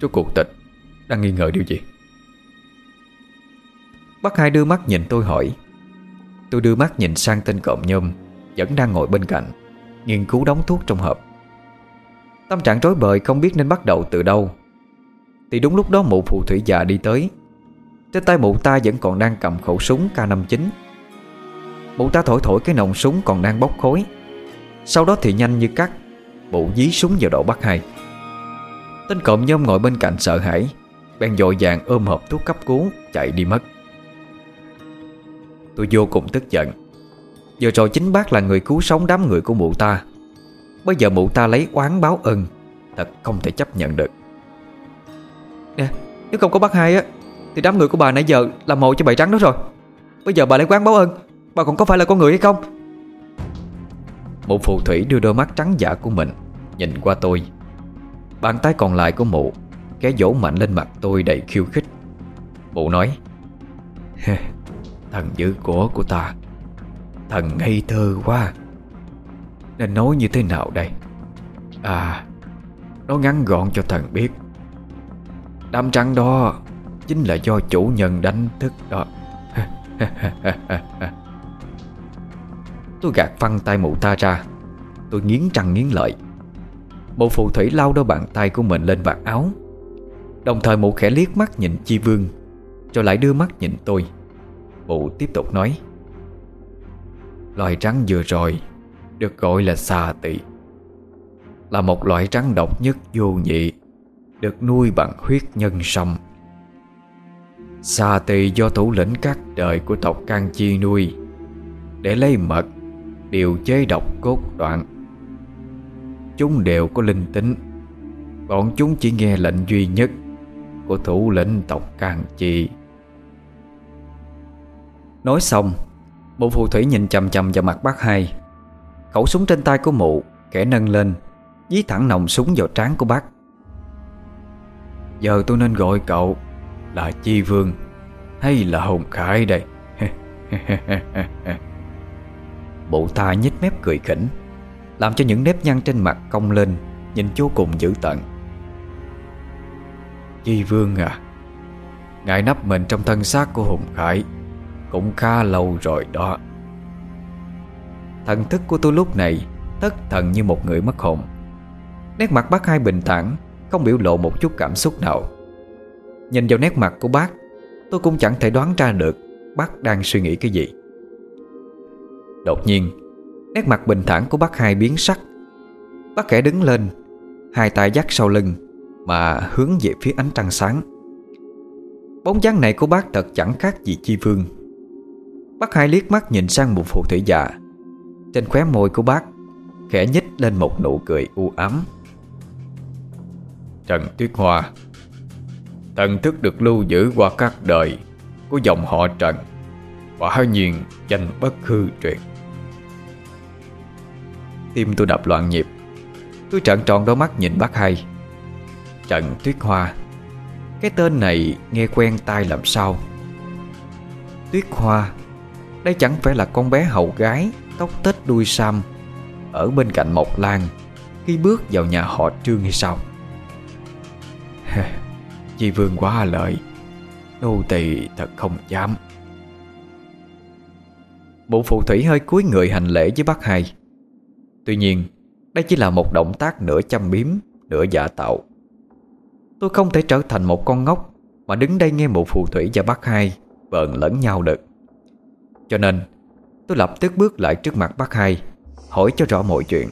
S2: Chú cuộc tịch, Đang nghi ngờ điều gì?
S1: Bác hai đưa mắt nhìn tôi hỏi. Tôi đưa mắt nhìn sang tên cộm nhôm, Vẫn đang ngồi bên cạnh, Nghiên cứu đóng thuốc trong hộp. Tâm trạng rối bời không biết nên bắt đầu từ đâu. Thì đúng lúc đó mụ phù thủy già đi tới. Trên tay mụ ta vẫn còn đang cầm khẩu súng K59 Mụ ta thổi thổi cái nòng súng còn đang bốc khói Sau đó thì nhanh như cắt, Mụ dí súng vào đầu bắt hai. Tên cộm nhôm ngồi bên cạnh sợ hãi, Bèn dội vàng ôm hộp thuốc cấp cứu, Chạy đi mất. Tôi vô cùng tức giận. Giờ rồi chính bác là người cứu sống đám người của mụ ta. Bây giờ mụ ta lấy oán báo ơn Thật không thể chấp nhận được. Nè, Nếu không có bác hai á, Thì đám người của bà nãy giờ làm mộ cho bầy trắng đó rồi. Bây giờ bà lấy quán báo ơn Bà còn có phải là con người hay không? Một phù thủy đưa đôi mắt trắng giả của mình Nhìn qua tôi. Bàn tay còn lại của mụ Cái dỗ mạnh lên mặt tôi đầy khiêu khích. Mụ nói Thần dữ của của ta Thần ngây thơ quá. Nên nói như thế nào đây? À Nó ngắn gọn cho thần biết. Đám trắng đó Chính là do chủ nhân đánh thức đó. Tôi gạt phăng tay mụ ta ra. Tôi nghiến răng nghiến lợi. Bộ phù thủy lau đôi bàn tay của mình lên vạt áo. Đồng thời mụ khẽ liếc mắt nhìn Chi Vương, Rồi lại đưa mắt nhìn tôi. Mụ tiếp tục nói, Loài rắn vừa rồi Được gọi là xà tỳ Là một loại rắn độc nhất vô nhị, Được nuôi bằng huyết nhân sâm. Xà tỳ do thủ lĩnh các đời của tộc Can Chi nuôi, Để lấy mật, Điều chế độc cốt đoạn. Chúng đều có linh tính. Bọn chúng chỉ nghe lệnh duy nhất Của thủ lĩnh tộc Càng Chi. Nói xong Bộ phù thủy nhìn chầm chầm vào mặt bác hai. Khẩu súng trên tay của mụ, Kẻ nâng lên, Dí thẳng nòng súng vào trán của bác. Giờ tôi nên gọi cậu Là Chi Vương Hay là Hùng Khải đây? Bộ ta nhếch mép cười khỉnh. Làm cho những nếp nhăn trên mặt cong lên, Nhìn vô cùng dữ tận Di Vương à Ngài nắp mình trong thân xác của Hùng Khải, Cũng khá lâu rồi đó. Thần thức của tôi lúc này Thất thần như một người mất hồn. Nét mặt bác hai bình thản, Không biểu lộ một chút cảm xúc nào. Nhìn vào nét mặt của bác, Tôi cũng chẳng thể đoán ra được Bác đang suy nghĩ cái gì. Đột nhiên Nét mặt bình thản của bác hai biến sắc. Bác khẽ đứng lên, Hai tay dắt sau lưng, Mà hướng về phía ánh trăng sáng. Bóng dáng này của bác thật chẳng khác gì chi phương Bác hai liếc mắt nhìn sang một phù thủy già. Trên khóe môi của bác Khẽ nhích lên một nụ cười u ám.
S2: Trần Tuyết Hoa, Thần thức được lưu giữ qua các đời Của dòng họ Trần Quả nhiên danh bất hư truyền.
S1: Tim tôi đập loạn nhịp. Tôi trợn tròn đôi mắt nhìn bác hai. Trần Tuyết Hoa, Cái tên này nghe quen tai làm sao? Tuyết Hoa, Đây chẳng phải là con bé hậu gái, Tóc tết đuôi sam, Ở bên cạnh Mộc Lan, Khi bước vào nhà họ Trương hay sao? Chị Vương quá lợi, Nô tỳ thật không dám. Bộ phù thủy hơi cúi người hành lễ với bác hai. Tuy nhiên Đây chỉ là một động tác nửa chăm biếm Nửa giả tạo. Tôi không thể trở thành một con ngốc Mà đứng đây nghe một phù thủy và bác hai Bờn lẫn nhau được. Cho nên Tôi lập tức bước lại trước mặt bác hai Hỏi cho rõ mọi chuyện.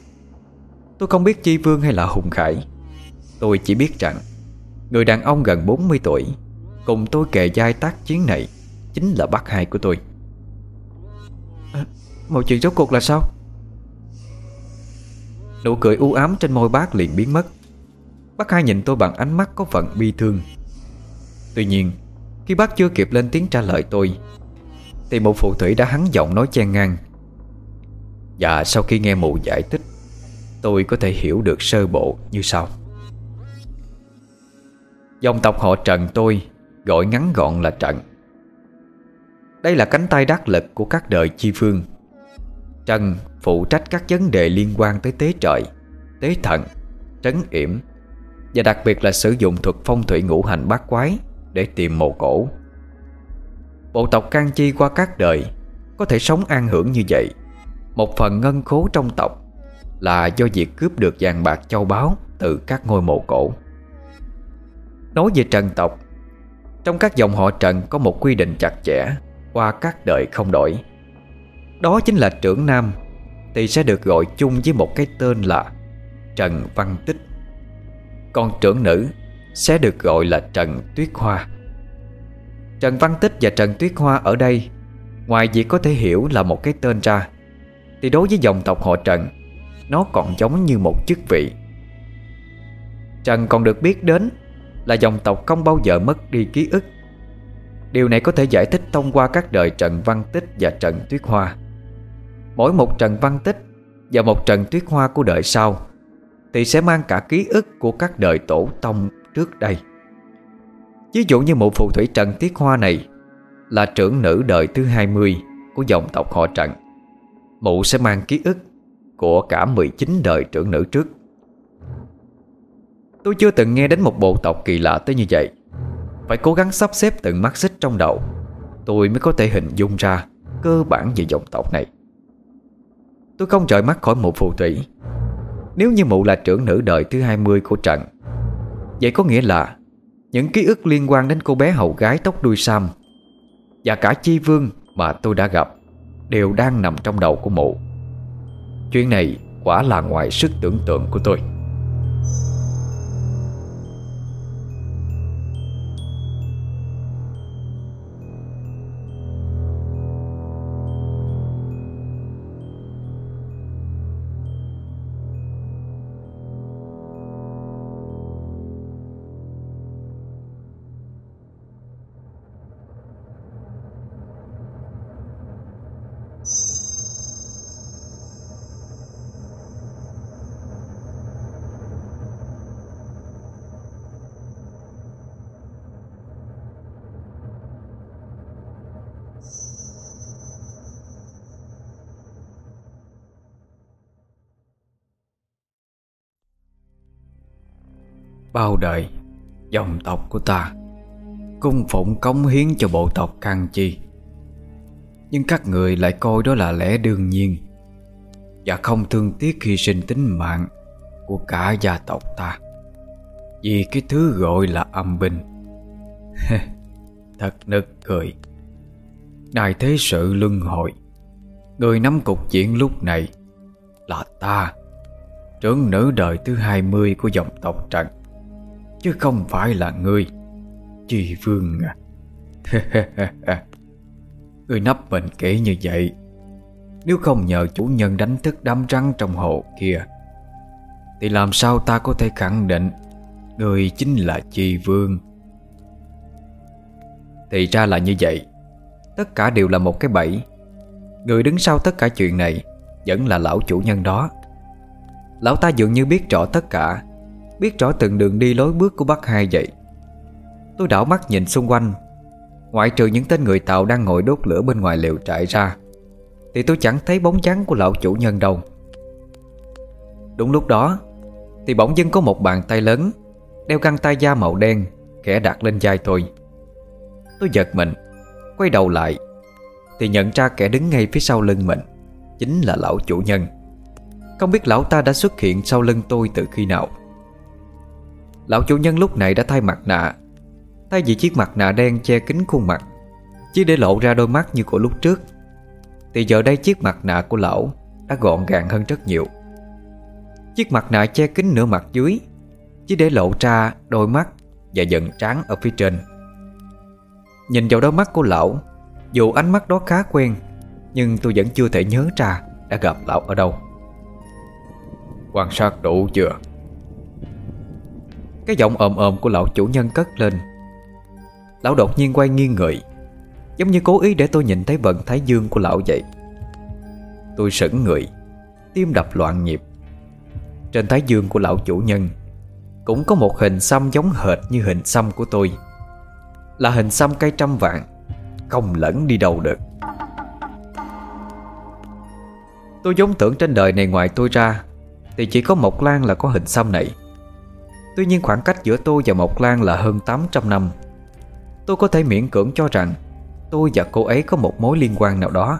S1: Tôi không biết Chi Vương hay là Hùng Khải. Tôi chỉ biết rằng Người đàn ông gần 40 tuổi Cùng tôi kề vai tác chiến này Chính là bác hai của tôi. À, Mọi chuyện rốt cuộc là sao? Nụ cười u ám trên môi bác liền biến mất. Bác hai nhìn tôi bằng ánh mắt có phần bi thương. Tuy nhiên, Khi bác chưa kịp lên tiếng trả lời tôi, Thì một phù thủy đã hắn giọng nói chen ngang. Và sau khi nghe mụ giải thích, Tôi có thể hiểu được sơ bộ như sau. Dòng tộc họ Trần tôi Gọi ngắn gọn là Trần. Đây là cánh tay đắc lực của các đời chi phương. Trần phụ trách các vấn đề liên quan tới tế trời, Tế thần, Trấn yểm, Và đặc biệt là sử dụng thuật phong thủy ngũ hành bát quái Để tìm mồ cổ. Bộ tộc Can Chi qua các đời Có thể sống an hưởng như vậy. Một phần ngân khố trong tộc Là do việc cướp được vàng bạc châu báu Từ các ngôi mộ cổ. Nói về trần tộc, Trong các dòng họ trần Có một quy định chặt chẽ Qua các đời không đổi. Đó chính là trưởng nam thì sẽ được gọi chung với một cái tên là Trần Văn Tích. Còn trưởng nữ Sẽ được gọi là Trần Tuyết Hoa. Trần Văn Tích và Trần Tuyết Hoa ở đây, Ngoài việc có thể hiểu là một cái tên ra, Thì đối với dòng tộc họ Trần, Nó còn giống như một chức vị. Trần còn được biết đến Là dòng tộc không bao giờ mất đi ký ức. Điều này có thể giải thích thông qua các đời Trần Văn Tích và Trần Tuyết Hoa. Mỗi một Trần Văn Tích và một Trần Tuyết Hoa của đời sau, Thì sẽ mang cả ký ức của các đời tổ tông trước đây. Ví dụ như mụ phù thủy Trần Tuyết Hoa này Là trưởng nữ đời thứ 20 của dòng tộc họ Trần Mụ sẽ mang ký ức của cả 19 đời trưởng nữ trước. Tôi chưa từng nghe đến một bộ tộc kỳ lạ tới như vậy. Phải cố gắng sắp xếp từng mắt xích trong đầu, Tôi mới có thể hình dung ra Cơ bản về dòng tộc này. Tôi không rời mắt khỏi mụ phù thủy. Nếu như mụ là trưởng nữ đời thứ 20 của Trần Vậy có nghĩa là Những ký ức liên quan đến cô bé hậu gái tóc đuôi sam Và cả chi vương mà tôi đã gặp Đều đang nằm trong đầu của mụ. Chuyện này quả là ngoài sức tưởng tượng của tôi. Bao đời, Dòng tộc của ta. Cung phụng cống hiến cho bộ tộc Khang Chi. Nhưng các người lại coi đó là lẽ đương nhiên Và không thương tiếc hy sinh tính mạng Của cả gia tộc ta. Vì cái thứ gọi là âm binh. Thật nực cười. Đại thế sự luân hồi, Người nắm cục diện lúc này Là ta, Trưởng nữ đời thứ 20 của dòng tộc Trần. Chứ không phải là ngươi Chi Vương à. Ngươi nắp mình kể như vậy. Nếu không nhờ chủ nhân đánh thức đám rắn trong hồ kia, Thì làm sao ta có thể khẳng định Người chính là Chi Vương? Thì ra là như vậy. Tất cả đều là một cái bẫy. Người đứng sau tất cả chuyện này Vẫn là lão chủ nhân đó. Lão ta dường như biết rõ tất cả. Biết rõ từng đường đi lối bước của bác hai vậy. Tôi đảo mắt nhìn xung quanh. Ngoại trừ những tên người Tàu đang ngồi đốt lửa bên ngoài liều trại ra, Thì tôi chẳng thấy bóng dáng của lão chủ nhân đâu. Đúng lúc đó, Thì bỗng dưng có một bàn tay lớn Đeo găng tay da màu đen Khẽ đặt lên vai tôi. Tôi giật mình, Quay đầu lại, Thì nhận ra kẻ đứng ngay phía sau lưng mình Chính là lão chủ nhân. Không biết lão ta đã xuất hiện sau lưng tôi từ khi nào. Lão chủ nhân lúc này đã thay mặt nạ. Thay vì chiếc mặt nạ đen che kín khuôn mặt, Chỉ để lộ ra đôi mắt như của lúc trước, Thì giờ đây chiếc mặt nạ của lão Đã gọn gàng hơn rất nhiều. Chiếc mặt nạ che kín nửa mặt dưới, Chỉ để lộ ra đôi mắt Và dần trán ở phía trên. Nhìn vào đôi mắt của lão, Dù ánh mắt đó khá quen, Nhưng tôi vẫn chưa thể nhớ ra Đã gặp lão ở đâu. Quan sát đủ chưa? Cái giọng ồm ồm của lão chủ nhân cất lên. Lão đột nhiên quay nghiêng người, Giống như cố ý để tôi nhìn thấy vận thái dương của lão vậy. Tôi sững người, Tim đập loạn nhịp. Trên thái dương của lão chủ nhân, Cũng có một hình xăm giống hệt như hình xăm của tôi. Là hình xăm cây trăm vạn, Không lẫn đi đâu được. Tôi giống tưởng trên đời này ngoài tôi ra, Thì chỉ có một Lan là có hình xăm này. Tuy nhiên khoảng cách giữa tôi và Mộc Lan là hơn 800 năm. Tôi có thể miễn cưỡng cho rằng Tôi và cô ấy có một mối liên quan nào đó.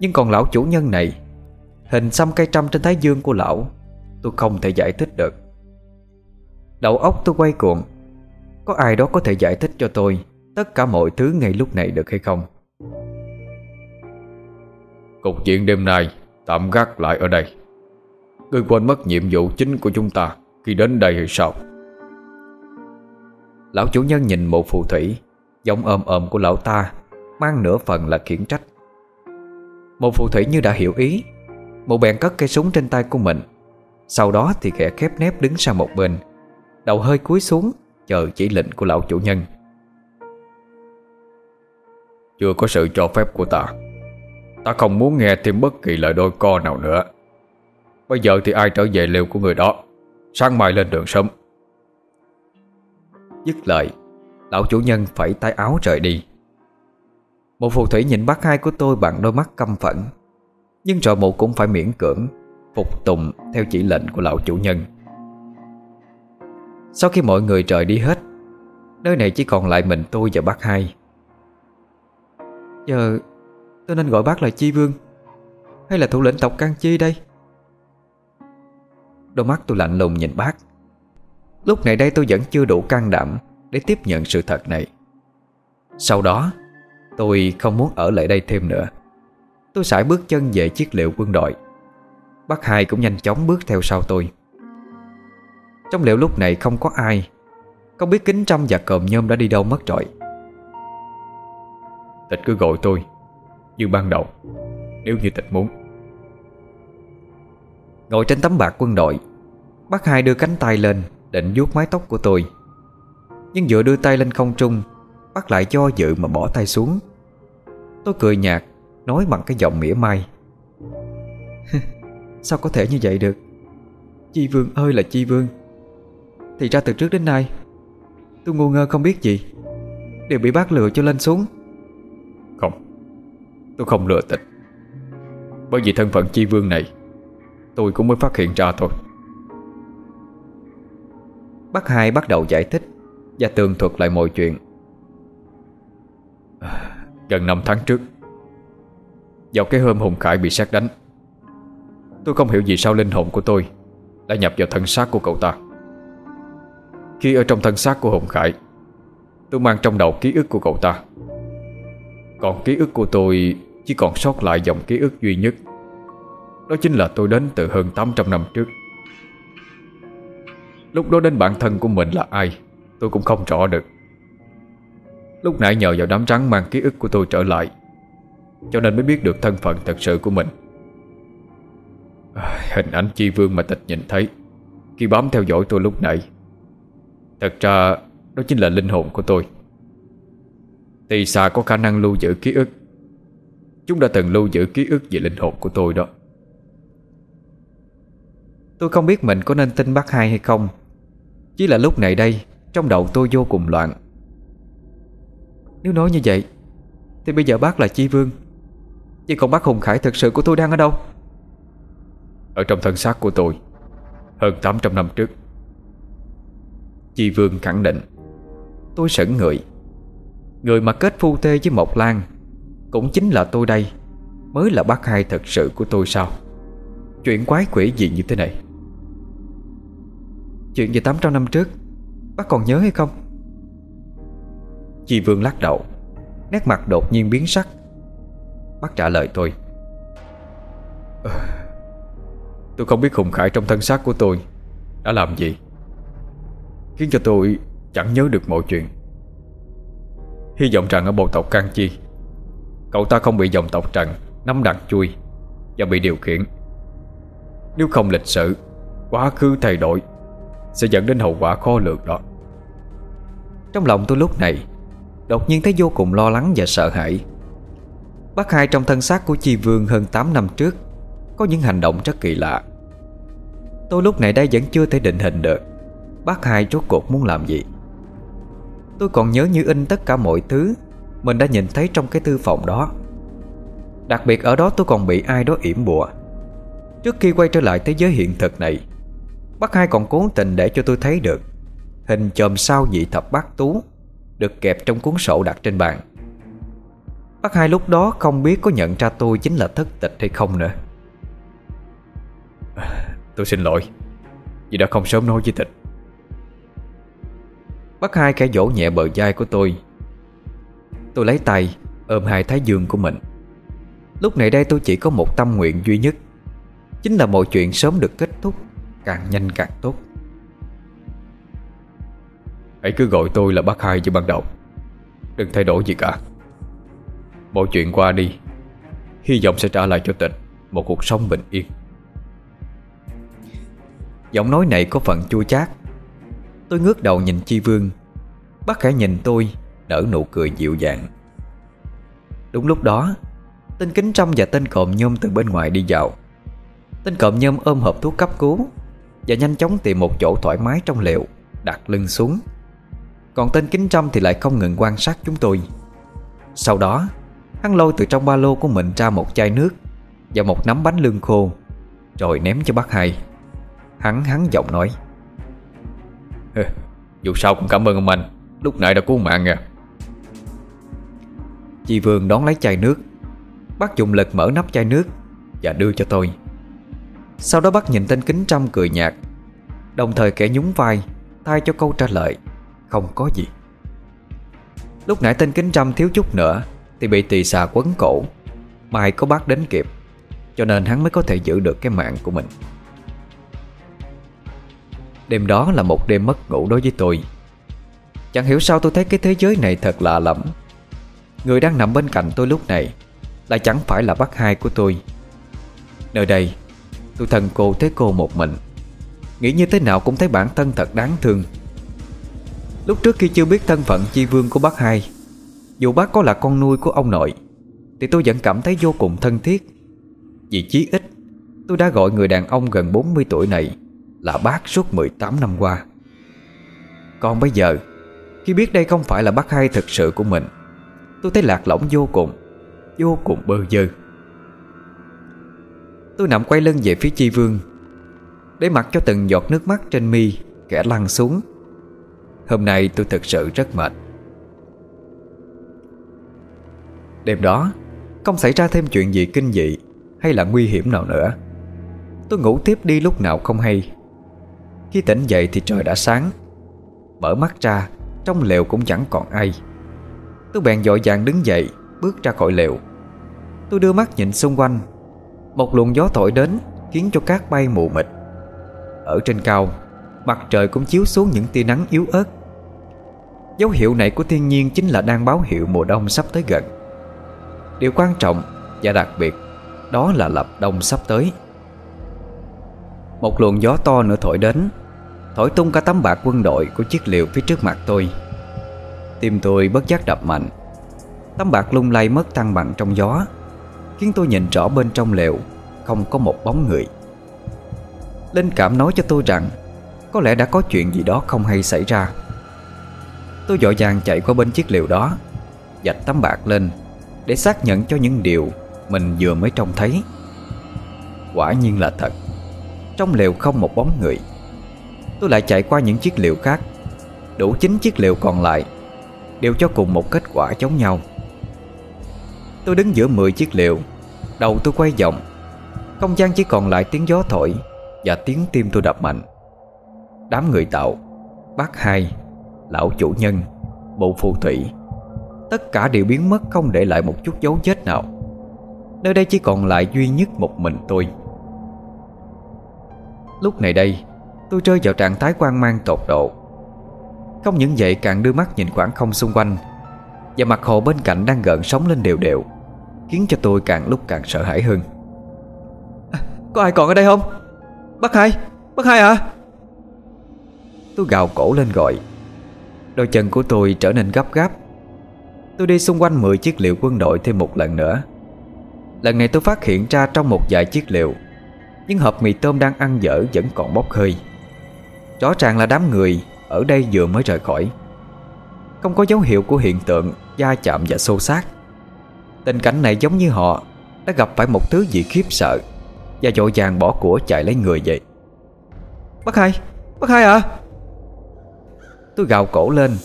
S1: Nhưng còn lão chủ nhân này, Hình xăm cây trăm trên thái dương của lão, Tôi không thể giải thích được. Đầu óc tôi quay cuồng. Có ai đó có thể giải thích cho tôi Tất cả mọi thứ ngay lúc này được hay không?
S2: Cục diện đêm nay Tạm gác lại ở đây. Ngươi quên mất nhiệm vụ chính của chúng ta. Khi đến đây hay sao?
S1: Lão chủ nhân nhìn một phù thủy, Giọng ôm ôm của lão ta, Mang nửa phần là khiển trách. Một phù thủy như đã hiểu ý Một bèn cất cây súng trên tay của mình. Sau đó thì khẽ khép nép đứng sang một bên, Đầu hơi cúi xuống, Chờ chỉ lệnh của lão chủ nhân.
S2: Chưa có sự cho phép của ta. Ta không muốn nghe thêm bất kỳ lời đôi co nào nữa. Bây giờ thì ai trở về liều của người đó? Sáng mai lên đường sớm.
S1: Dứt lời, Lão chủ nhân phải tay áo rời đi. Một phù thủy nhìn bác hai của tôi bằng đôi mắt căm phẫn. Nhưng rồi mụ cũng phải miễn cưỡng, Phục tùng theo chỉ lệnh của lão chủ nhân. Sau khi mọi người rời đi hết, Nơi này chỉ còn lại mình tôi và bác hai. Giờ, tôi nên gọi bác là Chi Vương, Hay là thủ lĩnh tộc Can Chi đây? Đôi mắt tôi lạnh lùng nhìn bác. Lúc này đây tôi vẫn chưa đủ can đảm Để tiếp nhận sự thật này. Sau đó, Tôi không muốn ở lại đây thêm nữa. Tôi sải bước chân về chiếc liệu quân đội. Bác hai cũng nhanh chóng bước theo sau tôi. Trong liệu lúc này không có ai. Không biết kính trăm và còm nhôm đã đi đâu mất rồi.
S2: Tịch cứ gọi tôi, Như ban đầu, Nếu như tịch muốn.
S1: Ngồi trên tấm bạc quân đội Bác hai đưa cánh tay lên, Định vuốt mái tóc của tôi. Nhưng vừa đưa tay lên không trung, Bác lại cho dự mà bỏ tay xuống. Tôi cười nhạt, Nói bằng cái giọng mỉa mai. Sao có thể như vậy được? Chi vương ơi là chi vương. Thì ra từ trước đến nay, Tôi ngu ngơ không biết gì. Đều bị bác lừa cho lên xuống.
S2: Không, Tôi không lừa tịch. Bởi vì thân phận chi vương này, Tôi cũng mới phát hiện ra thôi.
S1: Bác hai bắt đầu giải thích Và tường thuật lại mọi chuyện.
S2: Gần 5 tháng trước, Vào cái hôm Hùng Khải bị sát đánh, Tôi không hiểu vì sao linh hồn của tôi Đã nhập vào thân xác của cậu ta. Khi ở trong thân xác của Hùng Khải, Tôi mang trong đầu ký ức của cậu ta. Còn ký ức của tôi Chỉ còn sót lại dòng ký ức duy nhất. Đó chính là tôi đến từ hơn 800 năm trước. Lúc đó đến bản thân của mình là ai, Tôi cũng không rõ được. Lúc nãy nhờ vào đám trắng mang ký ức của tôi trở lại, Cho nên mới biết được thân phận thật sự của mình. Hình ảnh chi vương mà tịch nhìn thấy, Khi bám theo dõi tôi lúc nãy, Thật ra Đó chính là linh hồn của tôi. Tỳ xà có khả năng lưu giữ ký ức. Chúng đã từng lưu giữ ký ức về linh hồn của tôi đó.
S1: Tôi không biết mình có nên tin bác hai hay không chỉ là lúc này đây, Trong đầu tôi vô cùng loạn. Nếu nói như vậy, Thì bây giờ bác là Chi Vương. Vậy còn bác Hùng Khải thực sự của tôi đang ở đâu?
S2: Ở trong thân xác của tôi, Hơn 800 năm trước,
S1: Chi Vương khẳng định, Tôi sững người. Người mà kết phu tê với Mộc Lan, Cũng chính là tôi đây, Mới là bác hai thật sự của tôi sao? Chuyện quái quỷ gì như thế này? Chuyện về 800 năm trước, Bác còn nhớ hay không? Chi Vương lắc đầu, Nét mặt đột nhiên biến sắc. Bác trả lời tôi ờ,
S2: Tôi không biết Hùng Khải trong thân xác của tôi Đã làm gì, Khiến cho tôi chẳng nhớ được mọi chuyện. Hy vọng rằng ở bộ tộc Can Chi, Cậu ta không bị dòng tộc Trần Nắm đặt chui Và bị điều khiển. Nếu không lịch sử Quá khứ thay đổi sẽ dẫn đến hậu quả khó lường đó.
S1: Trong lòng tôi lúc này, Đột nhiên thấy vô cùng lo lắng và sợ hãi. Bác hai trong thân xác của Chi Vương hơn 8 năm trước, Có những hành động rất kỳ lạ. Tôi lúc này đây vẫn chưa thể định hình được Bác hai rốt cuộc muốn làm gì. Tôi còn nhớ như in tất cả mọi thứ Mình đã nhìn thấy trong cái thư phòng đó. Đặc biệt ở đó tôi còn bị ai đó yểm bùa. Trước khi quay trở lại thế giới hiện thực này Bác hai còn cố tình để cho tôi thấy được. Hình chòm sao dị thập bát tú Được kẹp trong cuốn sổ đặt trên bàn. Bác hai lúc đó không biết có nhận ra tôi chính là thất tịch hay không nữa.
S2: Tôi xin lỗi Vì đã không sớm nói với tịch
S1: Bác hai khẽ vỗ nhẹ bờ vai của tôi. Tôi lấy tay ôm hai thái dương của mình. Lúc này đây tôi chỉ có một tâm nguyện duy nhất Chính là mọi chuyện sớm được kết thúc Càng nhanh càng tốt.
S2: Hãy cứ gọi tôi là bác hai như ban đầu. Đừng thay đổi gì cả. Mọi chuyện qua đi. Hy vọng sẽ trả lại cho tịch Một cuộc sống bình yên.
S1: Giọng nói này có phần chua chát. Tôi ngước đầu nhìn Chi Vương. Bác Khải nhìn tôi, Nở nụ cười dịu dàng. Đúng lúc đó, Tên kính trong và tên cộm nhôm từ bên ngoài đi vào. Tên cộm nhôm ôm hộp thuốc cấp cứu. Và nhanh chóng tìm một chỗ thoải mái trong liệu Đặt lưng xuống. Còn tên kính trong thì lại không ngừng quan sát chúng tôi. Sau đó, Hắn lôi từ trong ba lô của mình ra một chai nước Và một nắm bánh lưng khô, Rồi ném cho bác hai. Hắn hắn giọng nói
S2: Dù sao cũng cảm ơn ông anh, Lúc nãy đã cứu mạng à
S1: Chị Vương đón lấy chai nước. Bác dùng lực mở nắp chai nước Và đưa cho tôi. Sau đó bác nhìn tên kính trăm cười nhạt. Đồng thời kẻ nhún vai, Thay cho câu trả lời, Không có gì. Lúc nãy tên kính trăm thiếu chút nữa, Thì bị tỳ xà quấn cổ. Mai có bác đến kịp, Cho nên hắn mới có thể giữ được cái mạng của mình. Đêm đó là một đêm mất ngủ đối với tôi. Chẳng hiểu sao tôi thấy cái thế giới này thật lạ lẫm. Người đang nằm bên cạnh tôi lúc này, Lại chẳng phải là bác hai của tôi. Nơi đây Tôi thần cô thấy cô một mình. Nghĩ như thế nào cũng thấy bản thân thật đáng thương. Lúc trước khi chưa biết thân phận chi vương của bác hai, Dù bác có là con nuôi của ông nội, Thì tôi vẫn cảm thấy vô cùng thân thiết. Vì chí ít, Tôi đã gọi người đàn ông gần 40 tuổi này Là bác suốt 18 năm qua. Còn bây giờ, Khi biết đây không phải là bác hai thực sự của mình, Tôi thấy lạc lõng vô cùng Vô cùng bơ dơ Tôi nằm quay lưng về phía Chi Vương. Để mặc cho từng giọt nước mắt trên mi Kẻ lăn xuống. Hôm nay tôi thực sự rất mệt. Đêm đó, Không xảy ra thêm chuyện gì kinh dị Hay là nguy hiểm nào nữa. Tôi ngủ tiếp đi lúc nào không hay. Khi tỉnh dậy thì trời đã sáng. Mở mắt ra, Trong lều cũng chẳng còn ai. Tôi bèn dội vàng đứng dậy, Bước ra khỏi lều. Tôi đưa mắt nhìn xung quanh. Một luồng gió thổi đến Khiến cho cát bay mù mịt. Ở trên cao, Mặt trời cũng chiếu xuống những tia nắng yếu ớt. Dấu hiệu này của thiên nhiên Chính là đang báo hiệu mùa đông sắp tới gần. Điều quan trọng Và đặc biệt, Đó là lập đông sắp tới. Một luồng gió to nữa thổi đến, Thổi tung cả tấm bạc quân đội Của chiếc liều phía trước mặt tôi. Tim tôi bất giác đập mạnh. Tấm bạc lung lay mất thăng bằng trong gió. Khiến tôi nhìn rõ bên trong lều, Không có một bóng người. Linh cảm nói cho tôi rằng, Có lẽ đã có chuyện gì đó không hay xảy ra. Tôi dội vàng chạy qua bên chiếc lều đó Dạch tấm bạc lên Để xác nhận cho những điều Mình vừa mới trông thấy. Quả nhiên là thật, Trong lều không một bóng người. Tôi lại chạy qua những chiếc lều khác, Đủ chính chiếc lều còn lại, Đều cho cùng một kết quả giống nhau. Tôi đứng giữa 10 chiếc liều Đầu tôi quay vòng. Không gian chỉ còn lại tiếng gió thổi Và tiếng tim tôi đập mạnh. Đám người tạo, Bác hai, Lão chủ nhân, Bộ phù thủy, Tất cả đều biến mất không để lại một chút dấu vết nào. Nơi đây chỉ còn lại duy nhất một mình tôi. Lúc này đây, Tôi rơi vào trạng thái quan mang tột độ. Không những vậy, càng đưa mắt nhìn khoảng không xung quanh, Và mặt hồ bên cạnh đang gợn sóng lên đều đều. Khiến cho tôi càng lúc càng sợ hãi hơn. À, Có ai còn ở đây không? Bác hai, bác hai à Tôi gào cổ lên gọi. Đôi chân của tôi trở nên gấp gáp. Tôi đi xung quanh 10 chiếc liệu quân đội thêm một lần nữa. Lần này tôi phát hiện ra trong một vài chiếc liệu, Những hộp mì tôm đang ăn dở vẫn còn bốc hơi. Rõ ràng là đám người ở đây vừa mới rời khỏi. Không có dấu hiệu của hiện tượng Da chạm và xô xát Tình cảnh này giống như họ, Đã gặp phải một thứ gì khiếp sợ Và dội vàng bỏ của chạy lấy người vậy. Bác hai Bác hai à Tôi gào cổ lên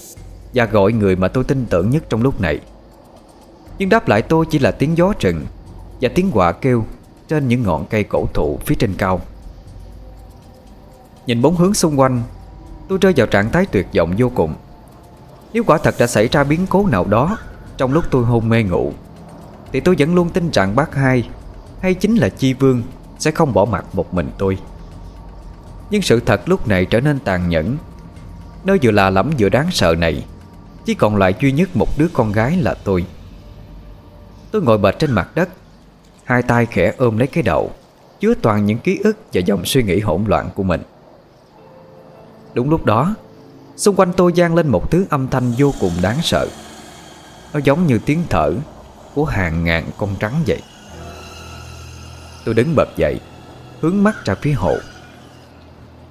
S1: Và gọi người mà tôi tin tưởng nhất trong lúc này. Nhưng đáp lại tôi chỉ là tiếng gió trừng Và tiếng quạ kêu Trên những ngọn cây cổ thụ phía trên cao. Nhìn bốn hướng xung quanh, Tôi rơi vào trạng thái tuyệt vọng vô cùng. Nếu quả thật đã xảy ra biến cố nào đó Trong lúc tôi hôn mê ngủ thì tôi vẫn luôn tin rằng bác hai Hay chính là Chi Vương Sẽ không bỏ mặt một mình tôi. Nhưng sự thật lúc này trở nên tàn nhẫn. Nơi vừa là lẫm, vừa đáng sợ này, Chỉ còn lại duy nhất một đứa con gái là tôi. Tôi ngồi bệt trên mặt đất, Hai tay khẽ ôm lấy cái đầu, Chứa toàn những ký ức và dòng suy nghĩ hỗn loạn của mình. Đúng lúc đó, Xung quanh tôi gian lên một thứ âm thanh vô cùng đáng sợ. Nó giống như tiếng thở của hàng ngàn con trắng vậy. Tôi đứng bật dậy, Hướng mắt ra phía hồ.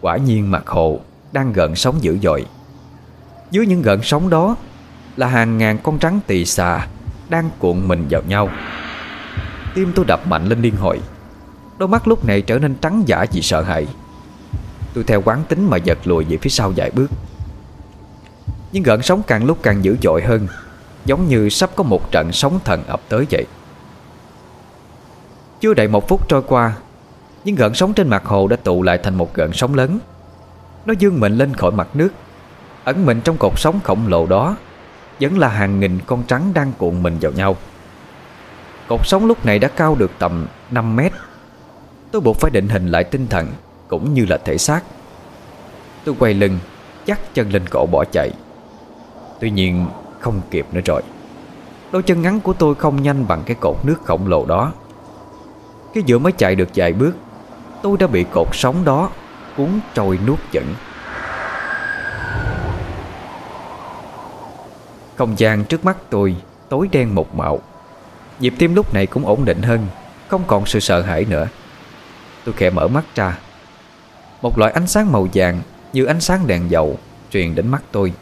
S1: Quả nhiên mặt hồ Đang gần sóng dữ dội. Dưới những gợn sóng đó Là hàng ngàn con trắng tỳ xà Đang cuộn mình vào nhau. Tim tôi đập mạnh lên liên hồi. Đôi mắt lúc này trở nên trắng giả vì sợ hãi. Tôi theo quán tính mà giật lùi về phía sau vài bước. Nhưng gợn sóng càng lúc càng dữ dội hơn. Giống như sắp có một trận sóng thần ập tới vậy. Chưa đầy một phút trôi qua, Những gợn sóng trên mặt hồ đã tụ lại thành một gợn sóng lớn. Nó dương mình lên khỏi mặt nước, Ẩn mình trong cột sóng khổng lồ đó, Vẫn là hàng nghìn con trắng đang cuộn mình vào nhau. Cột sóng lúc này đã cao được tầm 5 mét. Tôi buộc phải định hình lại tinh thần cũng như là thể xác. Tôi quay lưng chắc chân lên cổ bỏ chạy. Tuy nhiên không kịp nữa rồi. Đôi chân ngắn của tôi không nhanh bằng cái cột nước khổng lồ đó. Cái giữa mới chạy được vài bước, Tôi đã bị cột sóng đó Cuốn trôi nuốt chửng. Không gian trước mắt tôi Tối đen một màu Nhịp tim lúc này cũng ổn định hơn, Không còn sự sợ hãi nữa. Tôi khẽ mở mắt ra. Một loại ánh sáng màu vàng Như ánh sáng đèn dầu Truyền đến mắt tôi.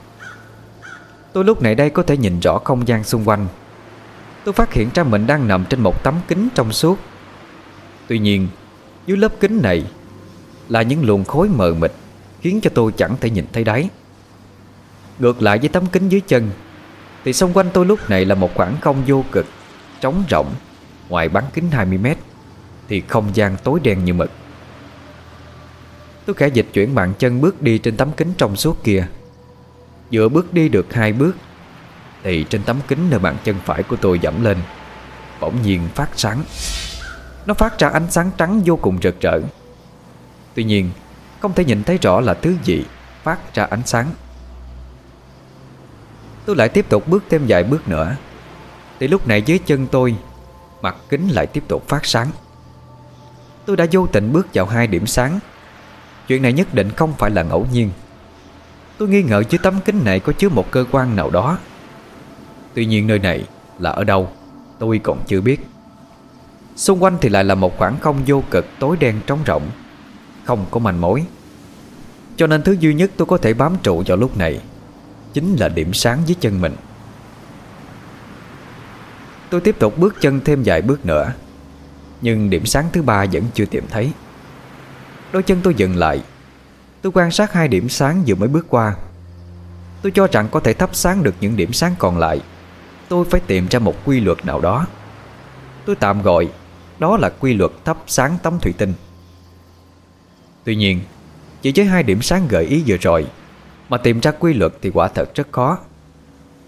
S1: Tôi lúc này đây có thể nhìn rõ không gian xung quanh. Tôi phát hiện ra mình đang nằm trên một tấm kính trong suốt. Tuy nhiên, Dưới lớp kính này Là những luồng khối mờ mịt Khiến cho tôi chẳng thể nhìn thấy đáy. Ngược lại với tấm kính dưới chân, Thì xung quanh tôi lúc này là một khoảng không vô cực, Trống rộng Ngoài bán kính 20 mét, Thì không gian tối đen như mực. Tôi khẽ dịch chuyển bàn chân bước đi trên tấm kính trong suốt kia. Vừa bước đi được hai bước, Thì trên tấm kính nơi bàn chân phải của tôi dẫm lên, Bỗng nhiên phát sáng. Nó phát ra ánh sáng trắng vô cùng rực rỡ. Tuy nhiên, Không thể nhìn thấy rõ là thứ gì Phát ra ánh sáng. Tôi lại tiếp tục bước thêm vài bước nữa. Thì lúc này dưới chân tôi, Mặt kính lại tiếp tục phát sáng. Tôi đã vô tình bước vào hai điểm sáng. Chuyện này nhất định không phải là ngẫu nhiên. Tôi nghi ngờ dưới tấm kính này có chứa một cơ quan nào đó. Tuy nhiên nơi này là ở đâu, Tôi còn chưa biết. Xung quanh thì lại là một khoảng không vô cực tối đen trống rộng Không có manh mối. Cho nên thứ duy nhất tôi có thể bám trụ vào lúc này Chính là điểm sáng dưới chân mình. Tôi tiếp tục bước chân thêm vài bước nữa, Nhưng điểm sáng thứ ba vẫn chưa tìm thấy. Đôi chân tôi dừng lại Tôi quan sát hai điểm sáng vừa mới bước qua. Tôi cho rằng có thể thắp sáng được những điểm sáng còn lại. Tôi phải tìm ra một quy luật nào đó. Tôi tạm gọi, Đó là quy luật thắp sáng tấm thủy tinh. Tuy nhiên, Chỉ với hai điểm sáng gợi ý vừa rồi, Mà tìm ra quy luật thì quả thật rất khó.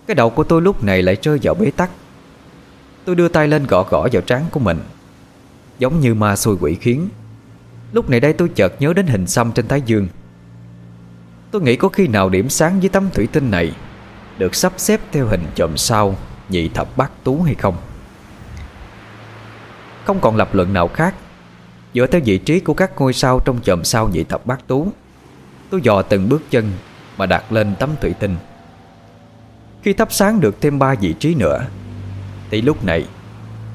S1: Cái đầu của tôi lúc này lại rơi vào bế tắc. Tôi đưa tay lên gõ gõ vào trán của mình, Giống như ma xui quỷ khiến. Lúc này đây tôi chợt nhớ đến hình xăm trên thái dương. Tôi nghĩ có khi nào điểm sáng với tấm thủy tinh này Được sắp xếp theo hình chòm sao Nhị thập bát tú hay không? Không còn lập luận nào khác. Dựa theo vị trí của các ngôi sao Trong chòm sao nhị thập bát tú, Tôi dò từng bước chân Mà đặt lên tấm thủy tinh. Khi thắp sáng được thêm ba vị trí nữa, Thì lúc này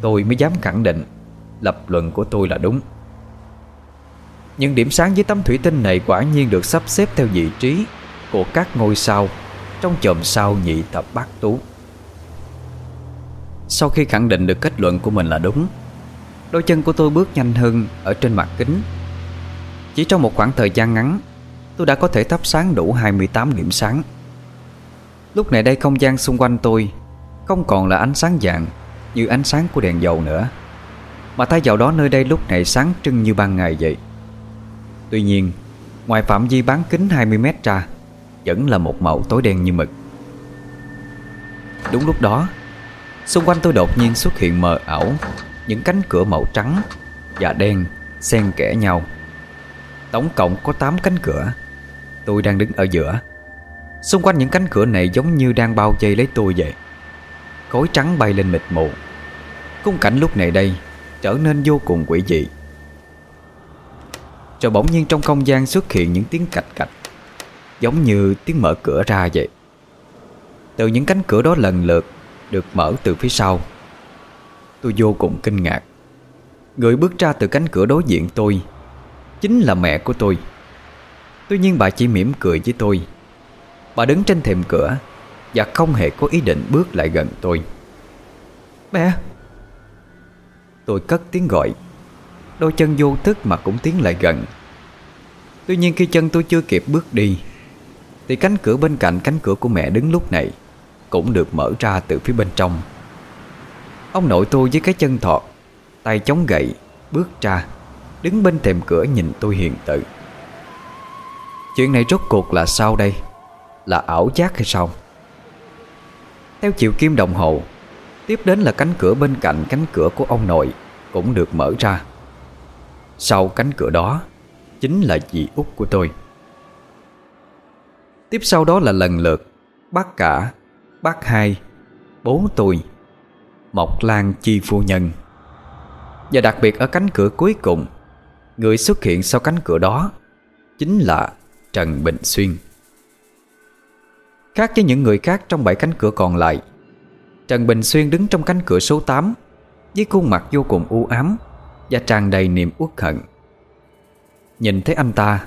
S1: Tôi mới dám khẳng định Lập luận của tôi là đúng những điểm sáng dưới tấm thủy tinh này quả nhiên được sắp xếp theo vị trí của các ngôi sao trong chòm sao nhị thập bát tú. Sau khi khẳng định được kết luận của mình là đúng, đôi chân của tôi bước nhanh hơn ở trên mặt kính. Chỉ trong một khoảng thời gian ngắn, tôi đã có thể thắp sáng đủ 28 điểm sáng. Lúc này đây không gian xung quanh tôi không còn là ánh sáng dạng Như ánh sáng của đèn dầu nữa Mà thay vào đó nơi đây lúc này sáng trưng như ban ngày vậy Tuy nhiên, Ngoài phạm vi bán kính 20 mét ra, Vẫn là một màu tối đen như mực. Đúng lúc đó, Xung quanh tôi đột nhiên xuất hiện mờ ảo, Những cánh cửa màu trắng Và đen xen kẽ nhau. Tổng cộng có 8 cánh cửa. Tôi đang đứng ở giữa. Xung quanh những cánh cửa này giống như đang bao vây lấy tôi vậy. Khối trắng bay lên mịt mù. Khung cảnh lúc này đây Trở nên vô cùng quỷ dị. Rồi bỗng nhiên trong không gian xuất hiện những tiếng cạch cạch, Giống như tiếng mở cửa ra vậy. Từ những cánh cửa đó lần lượt Được mở từ phía sau. Tôi vô cùng kinh ngạc. Người bước ra từ cánh cửa đối diện tôi Chính là mẹ của tôi. Tuy nhiên bà chỉ mỉm cười với tôi. Bà đứng trên thềm cửa Và không hề có ý định bước lại gần tôi. Mẹ! Tôi cất tiếng gọi. Đôi chân vô thức mà cũng tiến lại gần. Tuy nhiên khi chân tôi chưa kịp bước đi, Thì cánh cửa bên cạnh cánh cửa của mẹ đứng lúc này Cũng được mở ra từ phía bên trong. Ông nội tôi với cái chân thọt, Tay chống gậy, Bước ra, Đứng bên thềm cửa nhìn tôi hiền tự Chuyện này rốt cuộc là sao đây? Là ảo giác hay sao? Theo chiều kim đồng hồ, Tiếp đến là cánh cửa bên cạnh cánh cửa của ông nội Cũng được mở ra. Sau cánh cửa đó, Chính là dì út của tôi. Tiếp sau đó là lần lượt, Bác cả, Bác hai, Bố tôi, Mộc Lan Chi Phu Nhân. Và đặc biệt ở cánh cửa cuối cùng, Người xuất hiện sau cánh cửa đó Chính là Trần Bình Xuyên. Khác với những người khác trong bảy cánh cửa còn lại, Trần Bình Xuyên đứng trong cánh cửa số 8 Với khuôn mặt vô cùng u ám và tràn đầy niềm uất hận. Nhìn thấy anh ta,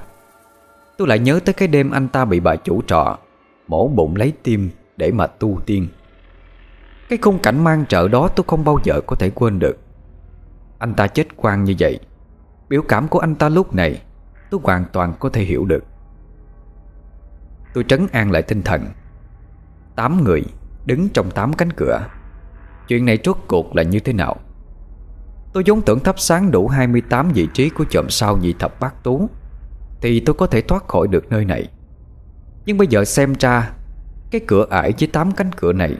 S1: Tôi lại nhớ tới cái đêm anh ta bị bà chủ trọ Mổ bụng lấy tim Để mà tu tiên. Cái khung cảnh mang trợ đó tôi không bao giờ có thể quên được. Anh ta chết quang như vậy, Biểu cảm của anh ta lúc này Tôi hoàn toàn có thể hiểu được. Tôi trấn an lại tinh thần. Tám người đứng trong tám cánh cửa. Chuyện này rốt cuộc là như thế nào? Tôi vốn tưởng thắp sáng đủ 28 vị trí của chòm sao nhị thập bát tú, Thì tôi có thể thoát khỏi được nơi này. Nhưng bây giờ xem ra, Cái cửa ải với tám cánh cửa này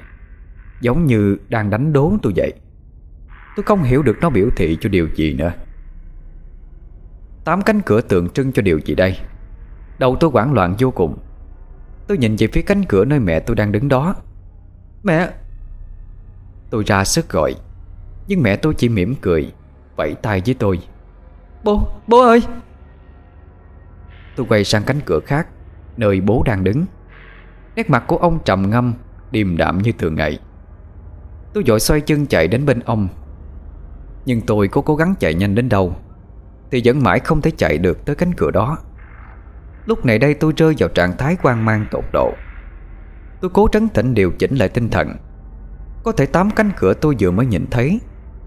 S1: Giống như đang đánh đố tôi vậy. Tôi không hiểu được nó biểu thị cho điều gì nữa. Tám cánh cửa tượng trưng cho điều gì đây? Đầu tôi hoảng loạn vô cùng. Tôi nhìn về phía cánh cửa nơi mẹ tôi đang đứng đó. Mẹ! Tôi ra sức gọi. Nhưng mẹ tôi chỉ mỉm cười Vẫy tay với tôi. Bố, bố ơi! Tôi quay sang cánh cửa khác Nơi bố đang đứng. Nét mặt của ông trầm ngâm Điềm đạm như thường ngày. Tôi dội xoay chân chạy đến bên ông. Nhưng tôi có cố gắng chạy nhanh đến đâu Thì vẫn mãi không thể chạy được tới cánh cửa đó. Lúc này đây tôi rơi vào trạng thái quan mang tột độ. Tôi cố trấn tĩnh điều chỉnh lại tinh thần. Có thể tám cánh cửa tôi vừa mới nhìn thấy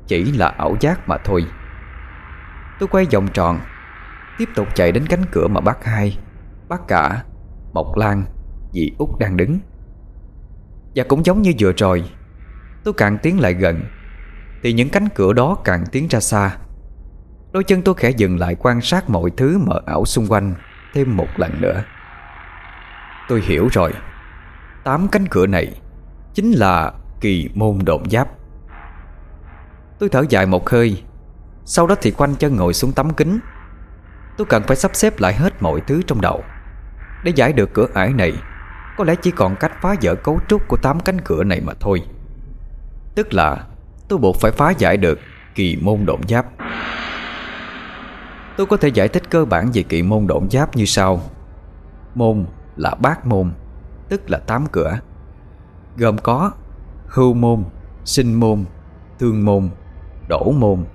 S1: chỉ là ảo giác mà thôi. Tôi quay vòng tròn, Tiếp tục chạy đến cánh cửa mà bác hai, Bác cả, Mộc Lan, Dì Út đang đứng. Và cũng giống như vừa rồi, Tôi càng tiến lại gần, Thì những cánh cửa đó càng tiến ra xa. Đôi chân tôi khẽ dừng lại quan sát mọi thứ mờ ảo xung quanh Thêm một lần nữa. Tôi hiểu rồi, Tám cánh cửa này Chính là kỳ môn độn giáp. Tôi thở dài một hơi. Sau đó thì quanh chân ngồi xuống tấm kính. Tôi cần phải sắp xếp lại hết mọi thứ trong đầu. Để giải được cửa ải này Có lẽ chỉ còn cách phá vỡ cấu trúc của tám cánh cửa này mà thôi. Tức là tôi buộc phải phá giải được kỳ môn độn giáp. Tôi có thể giải thích cơ bản về kỳ môn độn giáp như sau. Môn là bát môn Tức là tám cửa. Gồm có hưu môn, sinh môn, thương môn, đổ môn,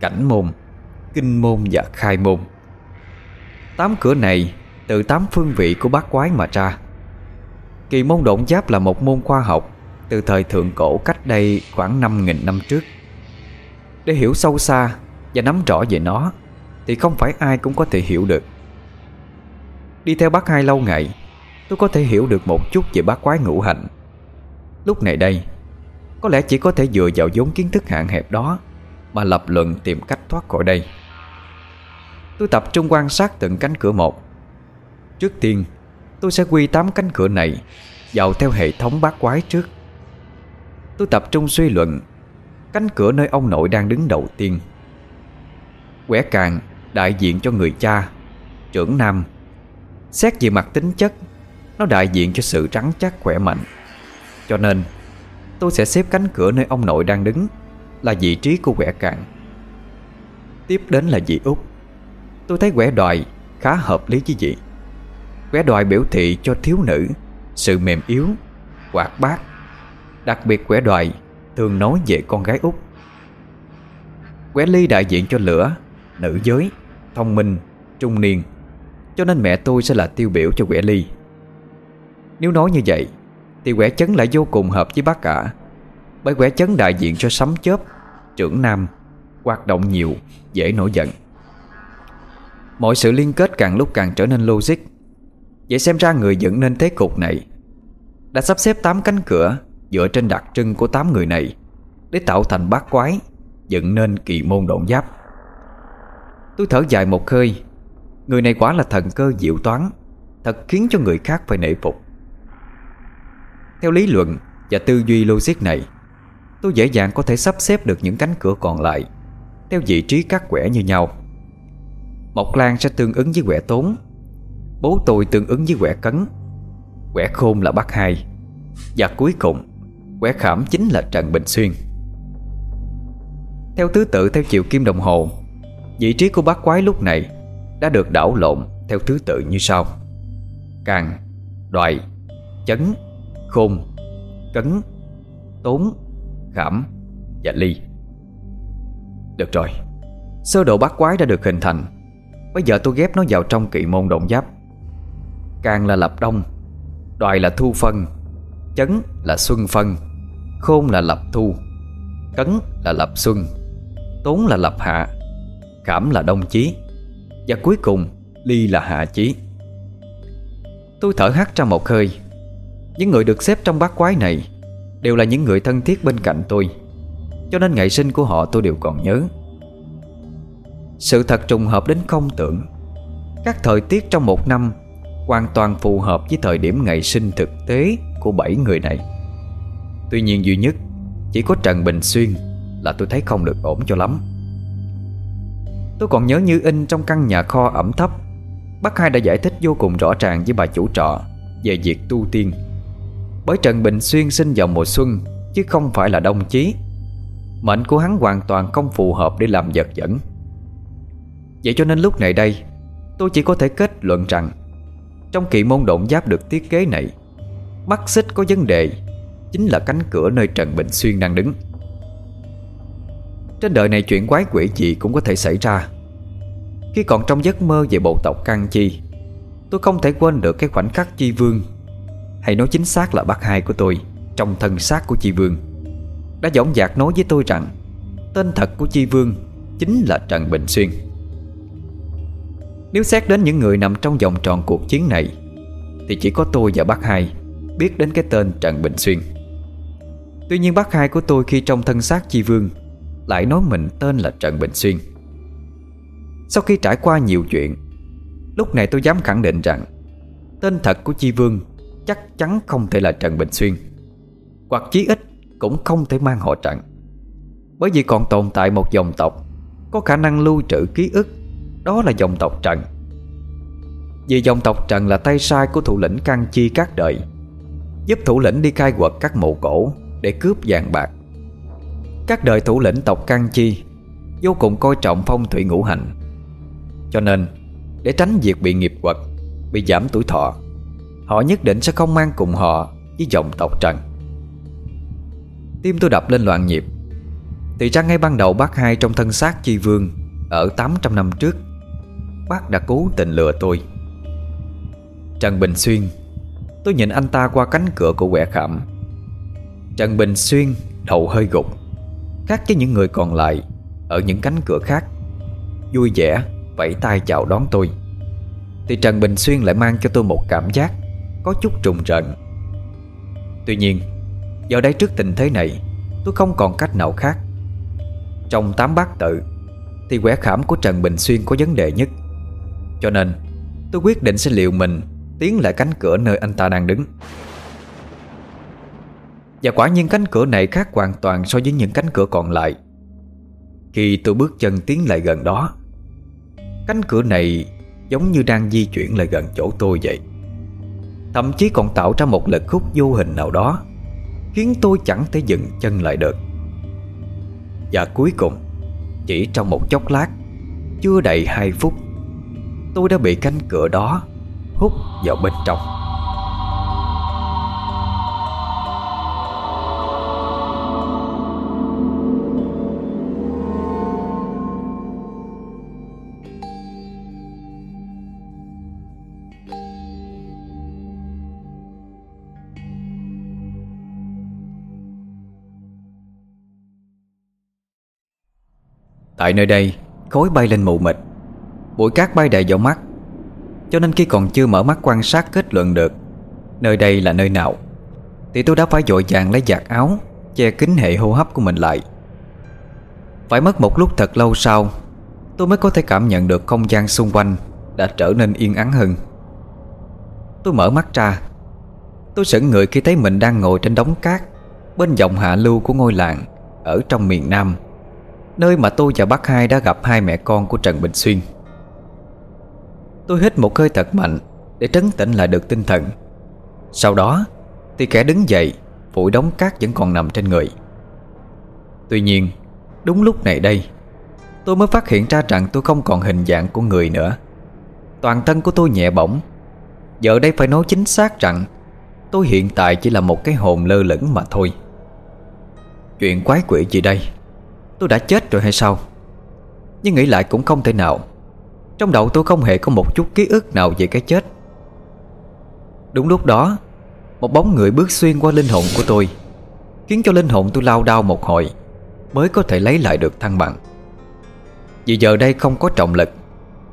S1: cảnh môn, kinh môn và khai môn. Tám cửa này từ tám phương vị của bát quái mà ra. Kỳ môn độn giáp là một môn khoa học Từ thời thượng cổ cách đây khoảng 5.000 năm trước. Để hiểu sâu xa và nắm rõ về nó Thì không phải ai cũng có thể hiểu được. Đi theo bác hai lâu ngày Tôi có thể hiểu được một chút về bát quái ngũ hành. Lúc này đây Có lẽ chỉ có thể dựa vào vốn kiến thức hạn hẹp đó mà lập luận tìm cách thoát khỏi đây. Tôi tập trung quan sát từng cánh cửa một. Trước tiên, Tôi sẽ quy tám cánh cửa này Vào theo hệ thống bát quái trước. Tôi tập trung suy luận Cánh cửa nơi ông nội đang đứng đầu tiên. Quẻ càng đại diện cho người cha, Trưởng nam. Xét về mặt tính chất, Nó đại diện cho sự trắng chắc khỏe mạnh. Cho nên, Tôi sẽ xếp cánh cửa nơi ông nội đang đứng. Là vị trí của quẻ cạn. Tiếp đến là vị út. Tôi thấy quẻ đoài khá hợp lý với vị. Quẻ đoài biểu thị cho thiếu nữ, Sự mềm yếu, Hoạt bát. Đặc biệt quẻ đoài thường nói về con gái út. Quẻ ly đại diện cho lửa, Nữ giới, Thông minh, Trung niên, Cho nên mẹ tôi sẽ là tiêu biểu cho quẻ ly. Nếu nói như vậy, Thì quẻ chấn lại vô cùng hợp với bác cả, Bởi quẻ chấn đại diện cho sấm chớp Trưởng nam, Hoạt động nhiều, Dễ nổi giận. Mọi sự liên kết càng lúc càng trở nên logic. Vậy xem ra người dựng nên thế cục này Đã sắp xếp 8 cánh cửa Dựa trên đặc trưng của 8 người này Để tạo thành bát quái Dựng nên kỳ môn độn giáp. Tôi thở dài một hơi. Người này quả là thần cơ diệu toán, Thật khiến cho người khác phải nể phục. Theo lý luận Và tư duy logic này Tôi dễ dàng có thể sắp xếp được những cánh cửa còn lại, Theo vị trí các quẻ như nhau. Mộc Lan sẽ tương ứng với quẻ tốn, Bố tôi tương ứng với quẻ cấn, Quẻ khôn là bác hai, Và cuối cùng, Quẻ khảm chính là Trần Bình Xuyên. Theo thứ tự theo chiều kim đồng hồ, Vị trí của bác quái lúc này Đã được đảo lộn theo thứ tự như sau. Càng Đoại Chấn, Khôn, Cấn, Tốn Khảm Và ly. Được rồi. Sơ đồ bát quái đã được hình thành. Bây giờ tôi ghép nó vào trong kỵ môn động giáp. Càng là lập đông, đoài là thu phân, Chấn là xuân phân, Khôn là lập thu, Cấn là lập xuân, Tốn là lập hạ Khảm là đông chí, Và cuối cùng, Ly là hạ chí. Tôi thở hắt ra một hơi. Những người được xếp trong bát quái này Đều là những người thân thiết bên cạnh tôi. Cho nên ngày sinh của họ tôi đều còn nhớ. Sự thật trùng hợp đến không tưởng, Các thời tiết trong một năm Hoàn toàn phù hợp với thời điểm ngày sinh thực tế Của bảy người này. Tuy nhiên duy nhất, Chỉ có Trần Bình Xuyên Là tôi thấy không được ổn cho lắm. Tôi còn nhớ như in trong căn nhà kho ẩm thấp. Bác hai đã giải thích vô cùng rõ ràng với bà chủ trọ Về việc tu tiên. Bởi Trần Bình Xuyên sinh vào mùa xuân, Chứ không phải là đông chí. Mệnh của hắn hoàn toàn không phù hợp để làm vật dẫn. Vậy cho nên lúc này đây, Tôi chỉ có thể kết luận rằng, Trong kỳ môn động giáp được thiết kế này Mắt xích có vấn đề, Chính là cánh cửa nơi Trần Bình Xuyên đang đứng. Trên đời này chuyện quái quỷ gì cũng có thể xảy ra. Khi còn trong giấc mơ về bộ tộc Căng Chi, Tôi không thể quên được cái khoảnh khắc Chi Vương hay nói chính xác là bác hai của tôi, Trong thân xác của Chi Vương. Đã dõng dạc nói với tôi rằng, Tên thật của Chi Vương Chính là Trần Bình Xuyên. Nếu xét đến những người nằm trong vòng tròn cuộc chiến này, Thì chỉ có tôi và bác hai Biết đến cái tên Trần Bình Xuyên. Tuy nhiên bác hai của tôi khi trong thân xác Chi Vương lại nói mình tên là Trần Bình Xuyên. Sau khi trải qua nhiều chuyện, Lúc này tôi dám khẳng định rằng, Tên thật của Chi Vương Chắc chắn không thể là Trần Bình Xuyên. Hoặc chí ít cũng không thể mang họ Trần. Bởi vì còn tồn tại một dòng tộc, Có khả năng lưu trữ ký ức, Đó là dòng tộc Trần. Vì dòng tộc Trần là tay sai của thủ lĩnh Căng Chi các đời, Giúp thủ lĩnh đi khai quật các mộ cổ Để cướp vàng bạc. Các đời thủ lĩnh tộc Căng Chi Vô cùng coi trọng phong thủy ngũ hành. Cho nên, Để tránh việc bị nghiệp quật Bị giảm tuổi thọ Họ nhất định sẽ không mang cùng họ Với dòng tộc Trần. Tim tôi đập lên loạn nhịp. Thì ra ngay ban đầu bác hai trong thân xác Chi Vương Ở 800 năm trước, Bác đã cố tình lừa tôi. Trần Bình Xuyên, Tôi nhìn anh ta qua cánh cửa của quẻ khảm. Trần Bình Xuyên đầu hơi gục, Khác với những người còn lại Ở những cánh cửa khác, Vui vẻ vẫy tay chào đón tôi. Thì Trần Bình Xuyên lại mang cho tôi một cảm giác có chút trùng rợn Tuy nhiên Giờ đây trước tình thế này, Tôi không còn cách nào khác. Trong tám bát tự, Thì quẻ khảm của Trần Bình Xuyên có vấn đề nhất. Cho nên, Tôi quyết định sẽ liệu mình Tiến lại cánh cửa nơi anh ta đang đứng. Và quả nhiên cánh cửa này khác hoàn toàn so với những cánh cửa còn lại. Khi tôi bước chân tiến lại gần đó, Cánh cửa này giống như đang di chuyển lại gần chỗ tôi vậy. Thậm chí còn tạo ra một lực hút vô hình nào đó, Khiến tôi chẳng thể dừng chân lại được. Và cuối cùng, Chỉ trong một chốc lát, Chưa đầy 2 phút, Tôi đã bị cánh cửa đó Hút vào bên trong. Tại nơi đây Khói bay lên mù mịt. Bụi cát bay đầy vào mắt. Cho nên khi còn chưa mở mắt quan sát kết luận được Nơi đây là nơi nào, Thì tôi đã phải dội vàng lấy giặt áo, Che kín hệ hô hấp của mình lại. Phải mất một lúc thật lâu sau, Tôi mới có thể cảm nhận được không gian xung quanh Đã trở nên yên ắng hơn. Tôi mở mắt ra. Tôi sững người khi thấy mình đang ngồi trên đống cát Bên dòng hạ lưu của ngôi làng Ở trong miền Nam. Nơi mà tôi và bác hai đã gặp hai mẹ con của Trần Bình Xuyên. Tôi hít một hơi thật mạnh Để trấn tĩnh lại được tinh thần. Sau đó, Thì kẻ đứng dậy Phủi đống cát vẫn còn nằm trên người. Tuy nhiên, Đúng lúc này đây, Tôi mới phát hiện ra rằng tôi không còn hình dạng của người nữa. Toàn thân của tôi nhẹ bỏng. Giờ đây phải nói chính xác rằng, Tôi hiện tại chỉ là một cái hồn lơ lửng mà thôi. Chuyện quái quỷ gì đây? Tôi đã chết rồi hay sao? Nhưng nghĩ lại cũng không thể nào. Trong đầu tôi không hề có một chút ký ức nào về cái chết. Đúng lúc đó, Một bóng người bước xuyên qua linh hồn của tôi, Khiến cho linh hồn tôi lao đao một hồi Mới có thể lấy lại được thăng bằng. Vì giờ đây không có trọng lực,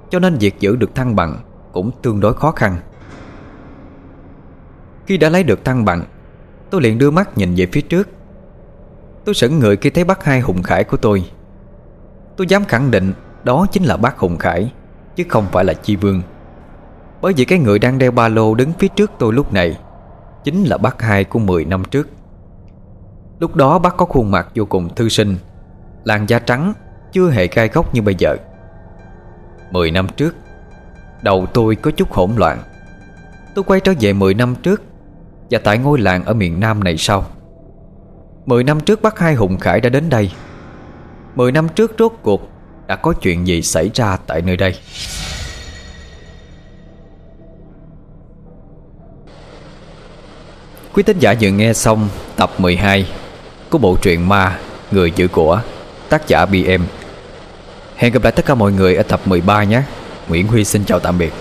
S1: Cho nên việc giữ được thăng bằng Cũng tương đối khó khăn. Khi đã lấy được thăng bằng, Tôi liền đưa mắt nhìn về phía trước. Tôi sững người khi thấy bác hai Hùng Khải của tôi. Tôi dám khẳng định Đó chính là bác Hùng Khải, Chứ không phải là Chi Vương. Bởi vì cái người đang đeo ba lô đứng phía trước tôi lúc này Chính là bác hai của 10 năm trước. Lúc đó bác có khuôn mặt vô cùng thư sinh, Làn da trắng, Chưa hề gai góc như bây giờ. 10 năm trước, Đầu tôi có chút hỗn loạn. Tôi quay trở về 10 năm trước Và tại ngôi làng ở miền Nam này sau. Mười năm trước bác hai Hùng Khải đã đến đây. Mười năm trước rốt cuộc Đã có chuyện gì xảy ra tại nơi đây? Quý tín giả vừa nghe xong tập 12 Của bộ truyện Ma, Người giữ của, Tác giả BM Hẹn gặp lại tất cả mọi người ở tập 13 nhé. Nguyễn Huy xin chào tạm biệt.